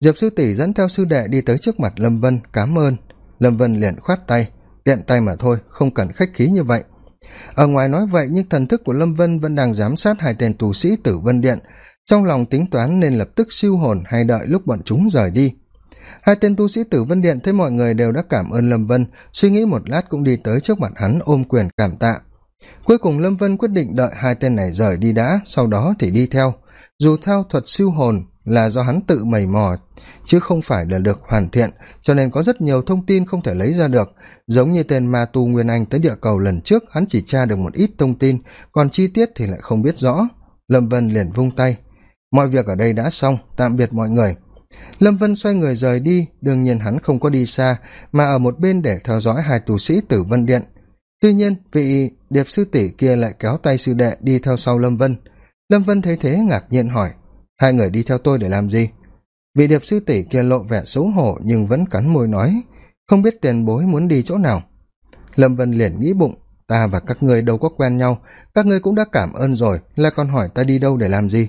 Diệp sư tỷ dẫn theo sư đệ đi tới trước mặt lâm vân cám ơn. Lâm vân liền khoát tay. Tiện tay mà thôi, không cần khách khí như vậy ở ngoài nói vậy, nhưng thần thức của lâm vân vẫn đang giám sát hai tên tù sĩ tử vân điện. Trong lòng tính toán nên lập tức siêu hồn, hay đợi lúc bọn chúng rời đi. Hai tên tu sĩ tử vân điện thấy mọi người đều đã cảm ơn lâm vân, suy nghĩ một lát cũng đi tới trước mặt hắn ôm quyền cảm tạ. Cuối cùng lâm vân quyết định đợi hai tên này rời đi đã, sau đó thì đi theo. Dù theo thuật siêu hồn là do hắn tự mầy mò, chứ không phải là được hoàn thiện, cho nên có rất nhiều thông tin không thể lấy ra được. Giống như tên ma tu nguyên anh tới địa cầu lần trước, hắn chỉ tra được một ít thông tin, còn chi tiết thì lại không biết rõ. Lâm vân liền vung tay. Mọi việc ở đây đã xong, tạm biệt mọi người. Lâm vân xoay người rời đi, đương nhiên hắn không có đi xa, mà ở một bên để theo dõi hai tù sĩ tử vân điện. Tuy nhiên, vị điệp sư tỷ kia lại kéo tay sư đệ đi theo sau lâm vân. Lâm vân thấy thế, ngạc nhiên hỏi hai người đi theo tôi để làm gì? Vị điệp sư tỷ kia lộ vẻ xấu hổ nhưng vẫn cắn môi nói, không biết tiền bối muốn đi chỗ nào. Lâm vân liền nghĩ bụng, ta và các ngươi đâu có quen nhau, các ngươi cũng đã cảm ơn rồi là còn hỏi ta đi đâu để làm gì?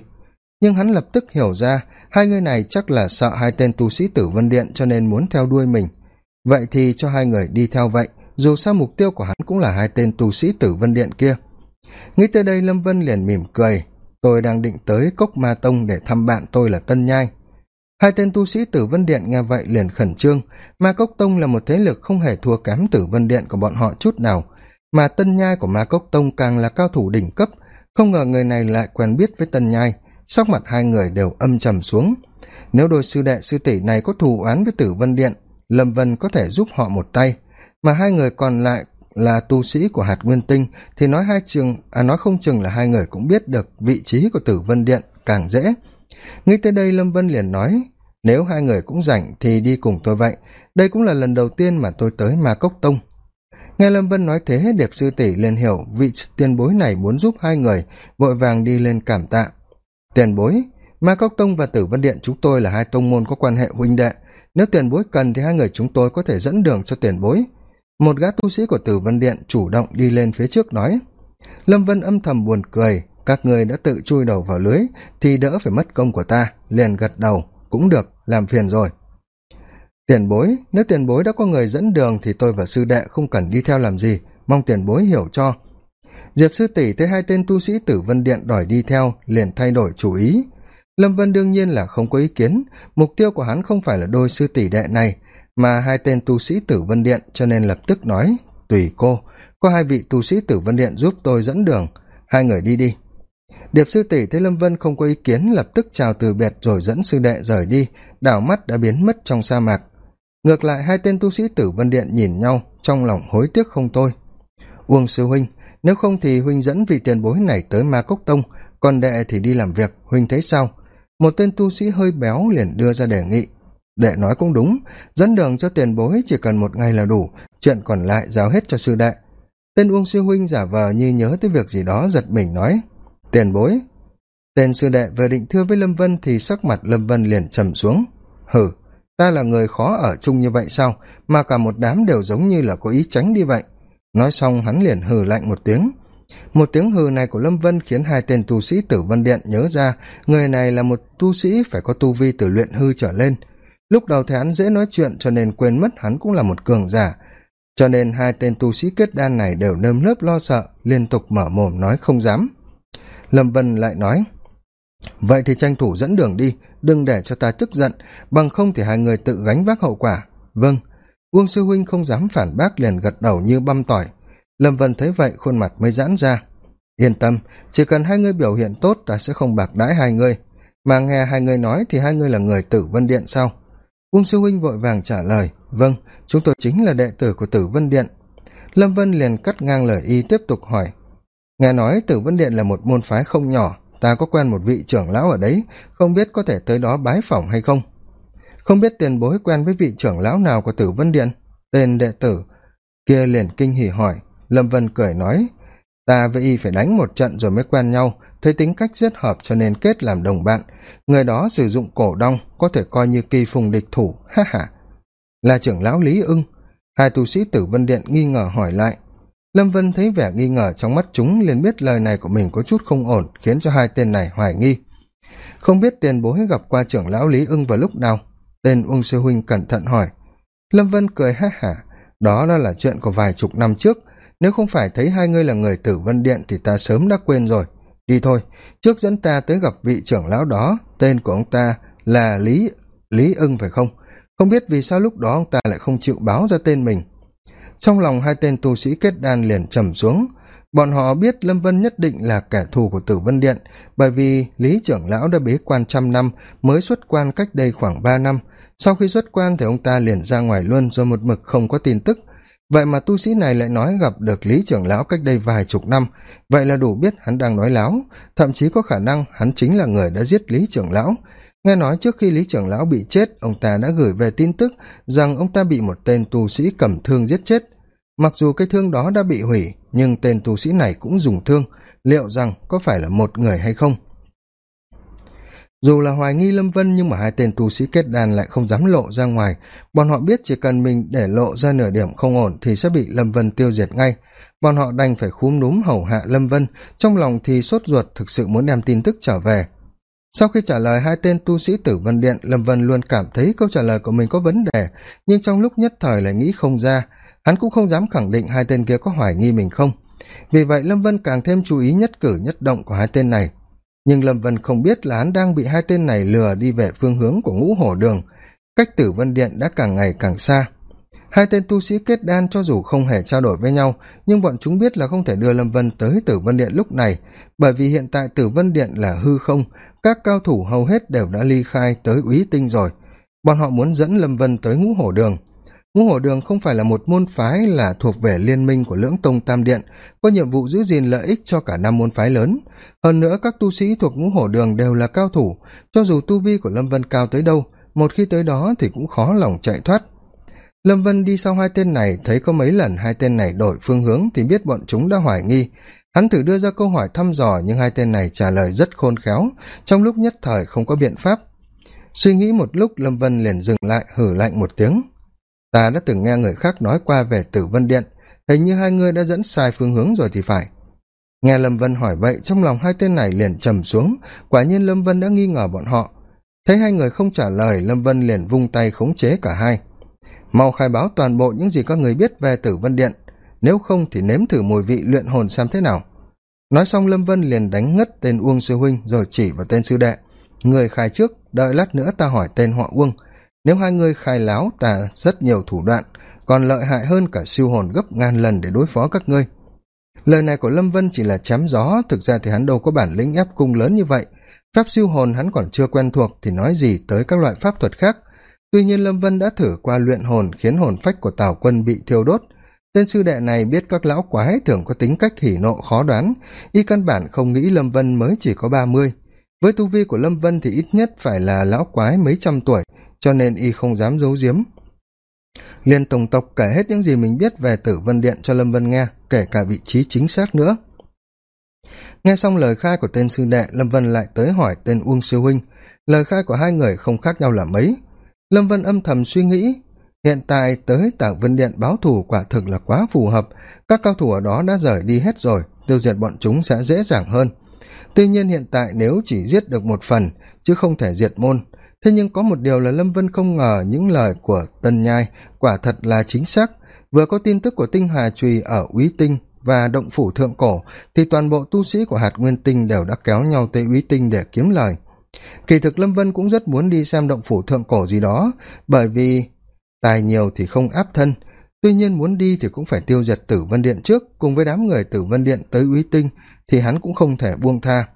Nhưng hắn lập tức hiểu ra, hai người này chắc là sợ hai tên tu sĩ tử vân điện cho nên muốn theo đuôi mình. Vậy thì cho hai người đi theo vậy, dù sao mục tiêu của hắn cũng là hai tên tu sĩ tử vân điện kia. Nghĩ tới đây lâm vân liền mỉm cười tôi đang định tới cốc ma tông để thăm bạn tôi là tân nhai. Hai tên tu sĩ tử vân điện nghe vậy liền khẩn trương, ma cốc tông là một thế lực không hề thua kém tử vân điện của bọn họ chút nào, mà tân nhai của ma cốc tông càng là cao thủ đỉnh cấp, không ngờ người này lại quen biết với tân nhai, sắc mặt hai người đều âm trầm xuống. Nếu đôi sư đệ, sư tỷ này có thù oán với tử vân điện, lâm vân có thể giúp họ một tay, mà hai người còn lại là tu sĩ của hạt nguyên tinh, thì nói hai chừng à nói không chừng là hai người cũng biết được vị trí của tử vân điện càng dễ. Nghĩ tới đây lâm vân liền nói, nếu hai người cũng rảnh thì đi cùng tôi vậy. Đây cũng là lần đầu tiên mà tôi tới ma cốc tông. Nghe lâm vân nói thế, điệp sư tỷ liền hiểu vị tiền bối này muốn giúp hai người, vội vàng đi lên cảm tạ. Tiền bối, ma cốc tông và tử vân điện chúng tôi là hai tông môn có quan hệ huynh đệ. Nếu tiền bối cần thì hai người chúng tôi có thể dẫn đường cho tiền bối một gã tu sĩ của tử vân điện chủ động đi lên phía trước nói, lâm vân âm thầm buồn cười, các người đã tự chui đầu vào lưới, thì đỡ phải mất công của ta, liền gật đầu, cũng được, làm phiền rồi. Tiền bối, nếu tiền bối đã có người dẫn đường thì tôi và sư đệ không cần đi theo làm gì, mong tiền bối hiểu cho. Diệp sư tỷ thấy hai tên tu sĩ tử vân điện đòi đi theo, liền thay đổi chủ ý. Lâm vân đương nhiên là không có ý kiến, mục tiêu của hắn không phải là đôi sư tỷ đệ này mà hai tên tu sĩ tử vân điện cho nên lập tức nói, tùy cô, có hai vị tu sĩ tử vân điện giúp tôi dẫn đường, hai người đi đi. Điệp sư tỷ thấy lâm vân không có ý kiến, lập tức chào từ biệt rồi dẫn sư đệ rời đi, đảo mắt đã biến mất trong sa mạc. Ngược lại, hai tên tu sĩ tử vân điện nhìn nhau, trong lòng hối tiếc không thôi. Uông sư huynh, nếu không thì huynh dẫn vị tiền bối này tới ma cốc tông, còn đệ thì đi làm việc, huynh thấy sao? Một tên tu sĩ hơi béo liền đưa ra đề nghị đệ nói cũng đúng, dẫn đường cho tiền bối chỉ cần một ngày là đủ, chuyện còn lại giao hết cho sư đệ. Tên uông sư huynh giả vờ như nhớ tới việc gì đó giật mình nói, tiền bối. Tên sư đệ vừa định thưa với lâm vân thì sắc mặt lâm vân liền trầm xuống. Hừ, ta là người khó ở chung như vậy sao, mà cả một đám đều giống như là có ý tránh đi vậy. Nói xong hắn liền hừ lạnh một tiếng. Một tiếng hừ này của lâm vân khiến hai tên tu sĩ tử vân điện nhớ ra, người này là một tu sĩ phải có tu vi từ luyện hư trở lên lúc đầu thì hắn dễ nói chuyện, cho nên quên mất hắn cũng là một cường giả. Cho nên hai tên tu sĩ kết đan này đều nơm nớp lo sợ, liên tục mở mồm nói không dám. Lâm vân lại nói, vậy thì tranh thủ dẫn đường đi, đừng để cho ta tức giận, bằng không thì hai người tự gánh vác hậu quả. Vâng. Uông sư huynh không dám phản bác liền gật đầu như băm tỏi. Lâm vân thấy vậy khuôn mặt mới giãn ra. Yên tâm, chỉ cần hai người biểu hiện tốt, ta sẽ không bạc đãi hai người. Mà nghe hai người nói thì hai người là người tử vân điện sau uông sư huynh vội vàng trả lời vâng chúng tôi chính là đệ tử của tử vân điện. Lâm vân liền cắt ngang lời y tiếp tục hỏi, nghe nói tử vân điện là một môn phái không nhỏ, ta có quen một vị trưởng lão ở đấy, không biết có thể tới đó bái phỏng hay không? Không biết tiền bối quen với vị trưởng lão nào của tử vân điện? Tên đệ tử kia liền kinh hỉ hỏi. Lâm vân cười nói, ta với y phải đánh một trận rồi mới quen nhau, thấy tính cách rất hợp cho nên kết làm đồng bạn người đó sử dụng cổ đong, có thể coi như kỳ phùng địch thủ, ha ha. Là trưởng lão lý ưng, hai tu sĩ tử vân điện nghi ngờ hỏi lại. Lâm vân thấy vẻ nghi ngờ trong mắt chúng, liền biết lời này của mình có chút không ổn, khiến cho hai tên này hoài nghi. Không biết tiền bối gặp qua trưởng lão lý ưng vào lúc nào? Tên ung sư huynh cẩn thận hỏi. Lâm vân cười ha hả đó đó là chuyện của vài chục năm trước. Nếu không phải thấy hai ngươi là người tử vân điện thì ta sớm đã quên rồi đi thôi. Trước dẫn ta tới gặp vị trưởng lão đó, tên của ông ta là lý lý ưng phải không? Không biết vì sao lúc đó ông ta lại không chịu báo ra tên mình. Trong lòng hai tên tu sĩ kết đan liền trầm xuống. Bọn họ biết lâm vân nhất định là kẻ thù của tử vân điện, bởi vì lý trưởng lão đã bế quan trăm năm, mới xuất quan cách đây khoảng ba năm. Sau khi xuất quan thì ông ta liền ra ngoài luôn rồi một mực không có tin tức vậy mà tu sĩ này lại nói gặp được lý trưởng lão cách đây vài chục năm. Vậy là đủ biết hắn đang nói láo. Thậm chí có khả năng hắn chính là người đã giết lý trưởng lão. Nghe nói trước khi lý trưởng lão bị chết, ông ta đã gửi về tin tức rằng ông ta bị một tên tu sĩ cầm thương giết chết. Mặc dù cái thương đó đã bị hủy, nhưng tên tu sĩ này cũng dùng thương. Liệu rằng có phải là một người hay không? Dù là hoài nghi lâm vân nhưng mà hai tên tu sĩ kết đàn lại không dám lộ ra ngoài. Bọn họ biết chỉ cần mình để lộ ra nửa điểm không ổn thì sẽ bị lâm vân tiêu diệt ngay. Bọn họ đành phải khúm núm hầu hạ lâm vân. Trong lòng thì sốt ruột thực sự muốn đem tin tức trở về. Sau khi trả lời hai tên tu sĩ tử vân điện, lâm vân luôn cảm thấy câu trả lời của mình có vấn đề. Nhưng trong lúc nhất thời lại nghĩ không ra, hắn cũng không dám khẳng định hai tên kia có hoài nghi mình không. Vì vậy lâm vân càng thêm chú ý nhất cử nhất động của hai tên này nhưng lâm vân không biết là hắn đang bị hai tên này lừa đi về phương hướng của ngũ hổ đường. Cách tử vân điện đã càng ngày càng xa. Hai tên tu sĩ kết đan cho dù không hề trao đổi với nhau, nhưng bọn chúng biết là không thể đưa lâm vân tới tử vân điện lúc này, bởi vì hiện tại tử vân điện là hư không, các cao thủ hầu hết đều đã ly khai tới úy tinh rồi. Bọn họ muốn dẫn lâm vân tới ngũ hổ đường ngũ hổ đường không phải là một môn phái là thuộc về liên minh của lưỡng tông tam điện, có nhiệm vụ giữ gìn lợi ích cho cả năm môn phái lớn. Hơn nữa, các tu sĩ thuộc ngũ hổ đường đều là cao thủ, cho dù tu vi của lâm vân cao tới đâu, một khi tới đó thì cũng khó lòng chạy thoát. Lâm vân đi sau hai tên này, thấy có mấy lần hai tên này đổi phương hướng thì biết bọn chúng đã hoài nghi. Hắn thử đưa ra câu hỏi thăm dò nhưng hai tên này trả lời rất khôn khéo, trong lúc nhất thời không có biện pháp. Suy nghĩ một lúc, lâm vân liền dừng lại, hử lạnh một tiếng ta đã từng nghe người khác nói qua về tử vân điện, hình như hai ngươi đã dẫn sai phương hướng rồi thì phải. Nghe lâm vân hỏi vậy, trong lòng hai tên này liền trầm xuống, quả nhiên lâm vân đã nghi ngờ bọn họ. Thấy hai người không trả lời, lâm vân liền vung tay khống chế cả hai. Mau khai báo toàn bộ những gì các người biết về tử vân điện, nếu không thì nếm thử mùi vị luyện hồn xem thế nào. Nói xong, lâm vân liền đánh ngất tên uông sư huynh rồi chỉ vào tên sư đệ. Người khai trước, đợi lát nữa ta hỏi tên họ uông nếu hai người khai láo ta rất nhiều thủ đoạn, còn lợi hại hơn cả siêu hồn gấp ngàn lần để đối phó các ngươi. Lời này của lâm vân chỉ là chém gió, thực ra thì hắn đâu có bản lĩnh ép cung lớn như vậy. Pháp siêu hồn hắn còn chưa quen thuộc thì nói gì tới các loại pháp thuật khác. Tuy nhiên lâm vân đã thử qua luyện hồn khiến hồn phách của tào quân bị thiêu đốt. Tên sư đệ này biết các lão quái thường có tính cách hỉ nộ khó đoán, y căn bản không nghĩ lâm vân mới chỉ có ba mươi. Với tu vi của lâm vân thì ít nhất phải là lão quái mấy trăm tuổi cho nên y không dám giấu giếm. Liên tổng tộc kể hết những gì mình biết về tử vân điện cho lâm vân nghe, kể cả vị trí chính xác nữa. Nghe xong lời khai của tên sư đệ, lâm vân lại tới hỏi tên uông sư huynh. Lời khai của hai người không khác nhau là mấy. Lâm vân âm thầm suy nghĩ, hiện tại tới tảng vân điện báo thù quả thực là quá phù hợp. Các cao thủ ở đó đã rời đi hết rồi, tiêu diệt bọn chúng sẽ dễ dàng hơn. Tuy nhiên hiện tại nếu chỉ giết được một phần, chứ không thể diệt môn thế nhưng có một điều là lâm vân không ngờ những lời của tân nhai quả thật là chính xác. Vừa có tin tức của tinh hà trùy ở úy tinh và động phủ thượng cổ, thì toàn bộ tu sĩ của hạt nguyên tinh đều đã kéo nhau tới úy tinh để kiếm lời. Kỳ thực lâm vân cũng rất muốn đi xem động phủ thượng cổ gì đó, bởi vì tài nhiều thì không áp thân. Tuy nhiên muốn đi thì cũng phải tiêu diệt tử vân điện trước, cùng với đám người tử vân điện tới úy tinh, thì hắn cũng không thể buông tha.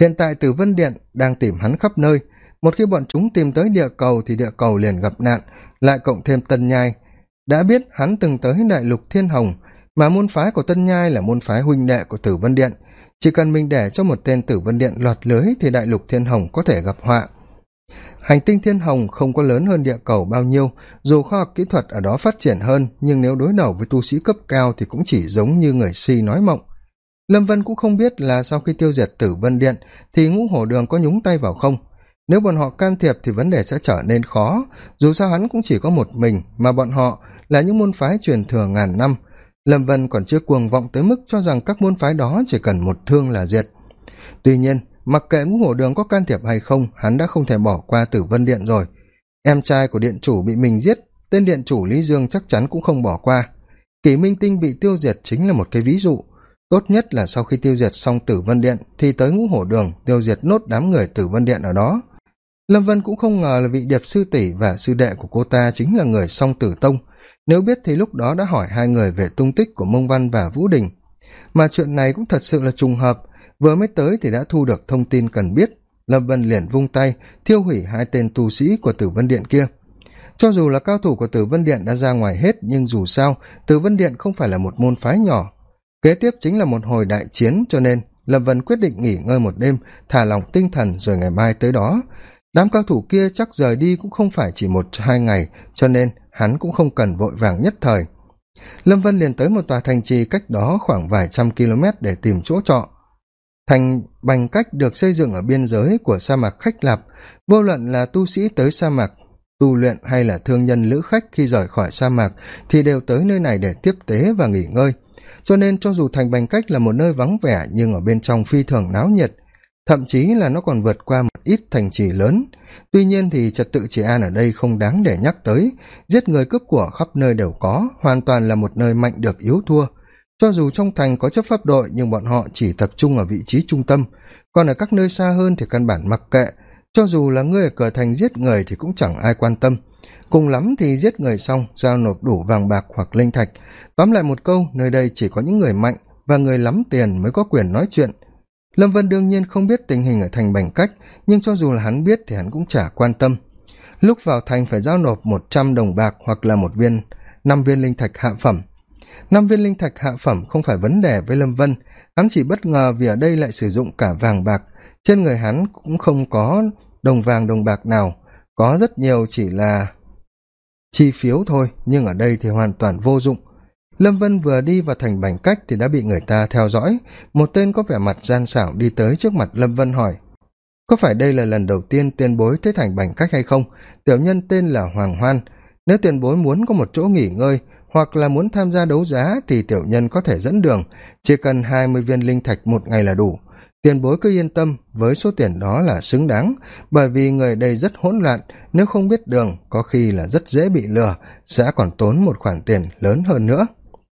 Hiện tại tử vân điện đang tìm hắn khắp nơi một khi bọn chúng tìm tới địa cầu thì địa cầu liền gặp nạn. Lại cộng thêm tân nhai. Đã biết hắn từng tới đại lục thiên hồng, mà môn phái của tân nhai là môn phái huynh đệ của tử vân điện. Chỉ cần mình để cho một tên tử vân điện lọt lưới thì đại lục thiên hồng có thể gặp họa. Hành tinh thiên hồng không có lớn hơn địa cầu bao nhiêu, dù khoa học kỹ thuật ở đó phát triển hơn, nhưng nếu đối đầu với tu sĩ cấp cao thì cũng chỉ giống như người si nói mộng. Lâm vân cũng không biết là sau khi tiêu diệt tử vân điện thì ngũ hổ đường có nhúng tay vào không nếu bọn họ can thiệp thì vấn đề sẽ trở nên khó. Dù sao hắn cũng chỉ có một mình, mà bọn họ là những môn phái truyền thừa ngàn năm. Lâm vân còn chưa cuồng vọng tới mức cho rằng các môn phái đó chỉ cần một thương là diệt. Tuy nhiên, mặc kệ ngũ hổ đường có can thiệp hay không, hắn đã không thể bỏ qua tử vân điện rồi. Em trai của điện chủ bị mình giết, tên điện chủ lý dương chắc chắn cũng không bỏ qua. Kỷ minh tinh bị tiêu diệt chính là một cái ví dụ. Tốt nhất là sau khi tiêu diệt xong tử vân điện thì tới ngũ hổ đường tiêu diệt nốt đám người tử vân điện ở đó lâm vân cũng không ngờ là vị điệp sư tỷ và sư đệ của cô ta chính là người song tử tông. Nếu biết thì lúc đó đã hỏi hai người về tung tích của mông văn và vũ đình. Mà chuyện này cũng thật sự là trùng hợp. Vừa mới tới thì đã thu được thông tin cần biết. Lâm vân liền vung tay, thiêu hủy hai tên tu sĩ của tử vân điện kia. Cho dù là cao thủ của tử vân điện đã ra ngoài hết, nhưng dù sao, tử vân điện không phải là một môn phái nhỏ. Kế tiếp chính là một hồi đại chiến, cho nên lâm vân quyết định nghỉ ngơi một đêm, thả lỏng tinh thần rồi ngày mai tới đó đám cao thủ kia chắc rời đi cũng không phải chỉ một, hai ngày, cho nên hắn cũng không cần vội vàng nhất thời. Lâm vân liền tới một tòa thành trì cách đó khoảng vài trăm km để tìm chỗ trọ. Thành bành cách được xây dựng ở biên giới của sa mạc khách lạp. Vô luận là tu sĩ tới sa mạc, tu luyện hay là thương nhân lữ khách khi rời khỏi sa mạc, thì đều tới nơi này để tiếp tế và nghỉ ngơi. Cho nên cho dù thành bành cách là một nơi vắng vẻ nhưng ở bên trong phi thường náo nhiệt thậm chí là nó còn vượt qua một ít thành trì lớn. Tuy nhiên thì trật tự trị an ở đây không đáng để nhắc tới. Giết người cướp của khắp nơi đều có, hoàn toàn là một nơi mạnh được yếu thua. Cho dù trong thành có chấp pháp đội, nhưng bọn họ chỉ tập trung ở vị trí trung tâm. Còn ở các nơi xa hơn thì căn bản mặc kệ. Cho dù là ngươi ở cửa thành giết người thì cũng chẳng ai quan tâm. Cùng lắm thì giết người xong, giao nộp đủ vàng bạc hoặc linh thạch. Tóm lại một câu, nơi đây chỉ có những người mạnh và người lắm tiền mới có quyền nói chuyện lâm vân đương nhiên không biết tình hình ở thành bành cách, nhưng cho dù là hắn biết thì hắn cũng chả quan tâm. Lúc vào thành phải giao nộp một trăm đồng bạc hoặc là một viên, năm viên linh thạch hạ phẩm. Năm viên linh thạch hạ phẩm không phải vấn đề với lâm vân, hắn chỉ bất ngờ vì ở đây lại sử dụng cả vàng bạc. Trên người hắn cũng không có đồng vàng đồng bạc nào, có rất nhiều chỉ là chi phiếu thôi, nhưng ở đây thì hoàn toàn vô dụng lâm vân vừa đi vào thành bành cách thì đã bị người ta theo dõi. Một tên có vẻ mặt gian xảo đi tới trước mặt lâm vân hỏi, có phải đây là lần đầu tiên tuyên bối tới thành bành cách hay không? Tiểu nhân tên là hoàng hoan. Nếu tiền bối muốn có một chỗ nghỉ ngơi hoặc là muốn tham gia đấu giá thì tiểu nhân có thể dẫn đường. Chỉ cần hai mươi viên linh thạch một ngày là đủ. Tiền bối cứ yên tâm, với số tiền đó là xứng đáng. Bởi vì người đây rất hỗn loạn, nếu không biết đường, có khi là rất dễ bị lừa, sẽ còn tốn một khoản tiền lớn hơn nữa.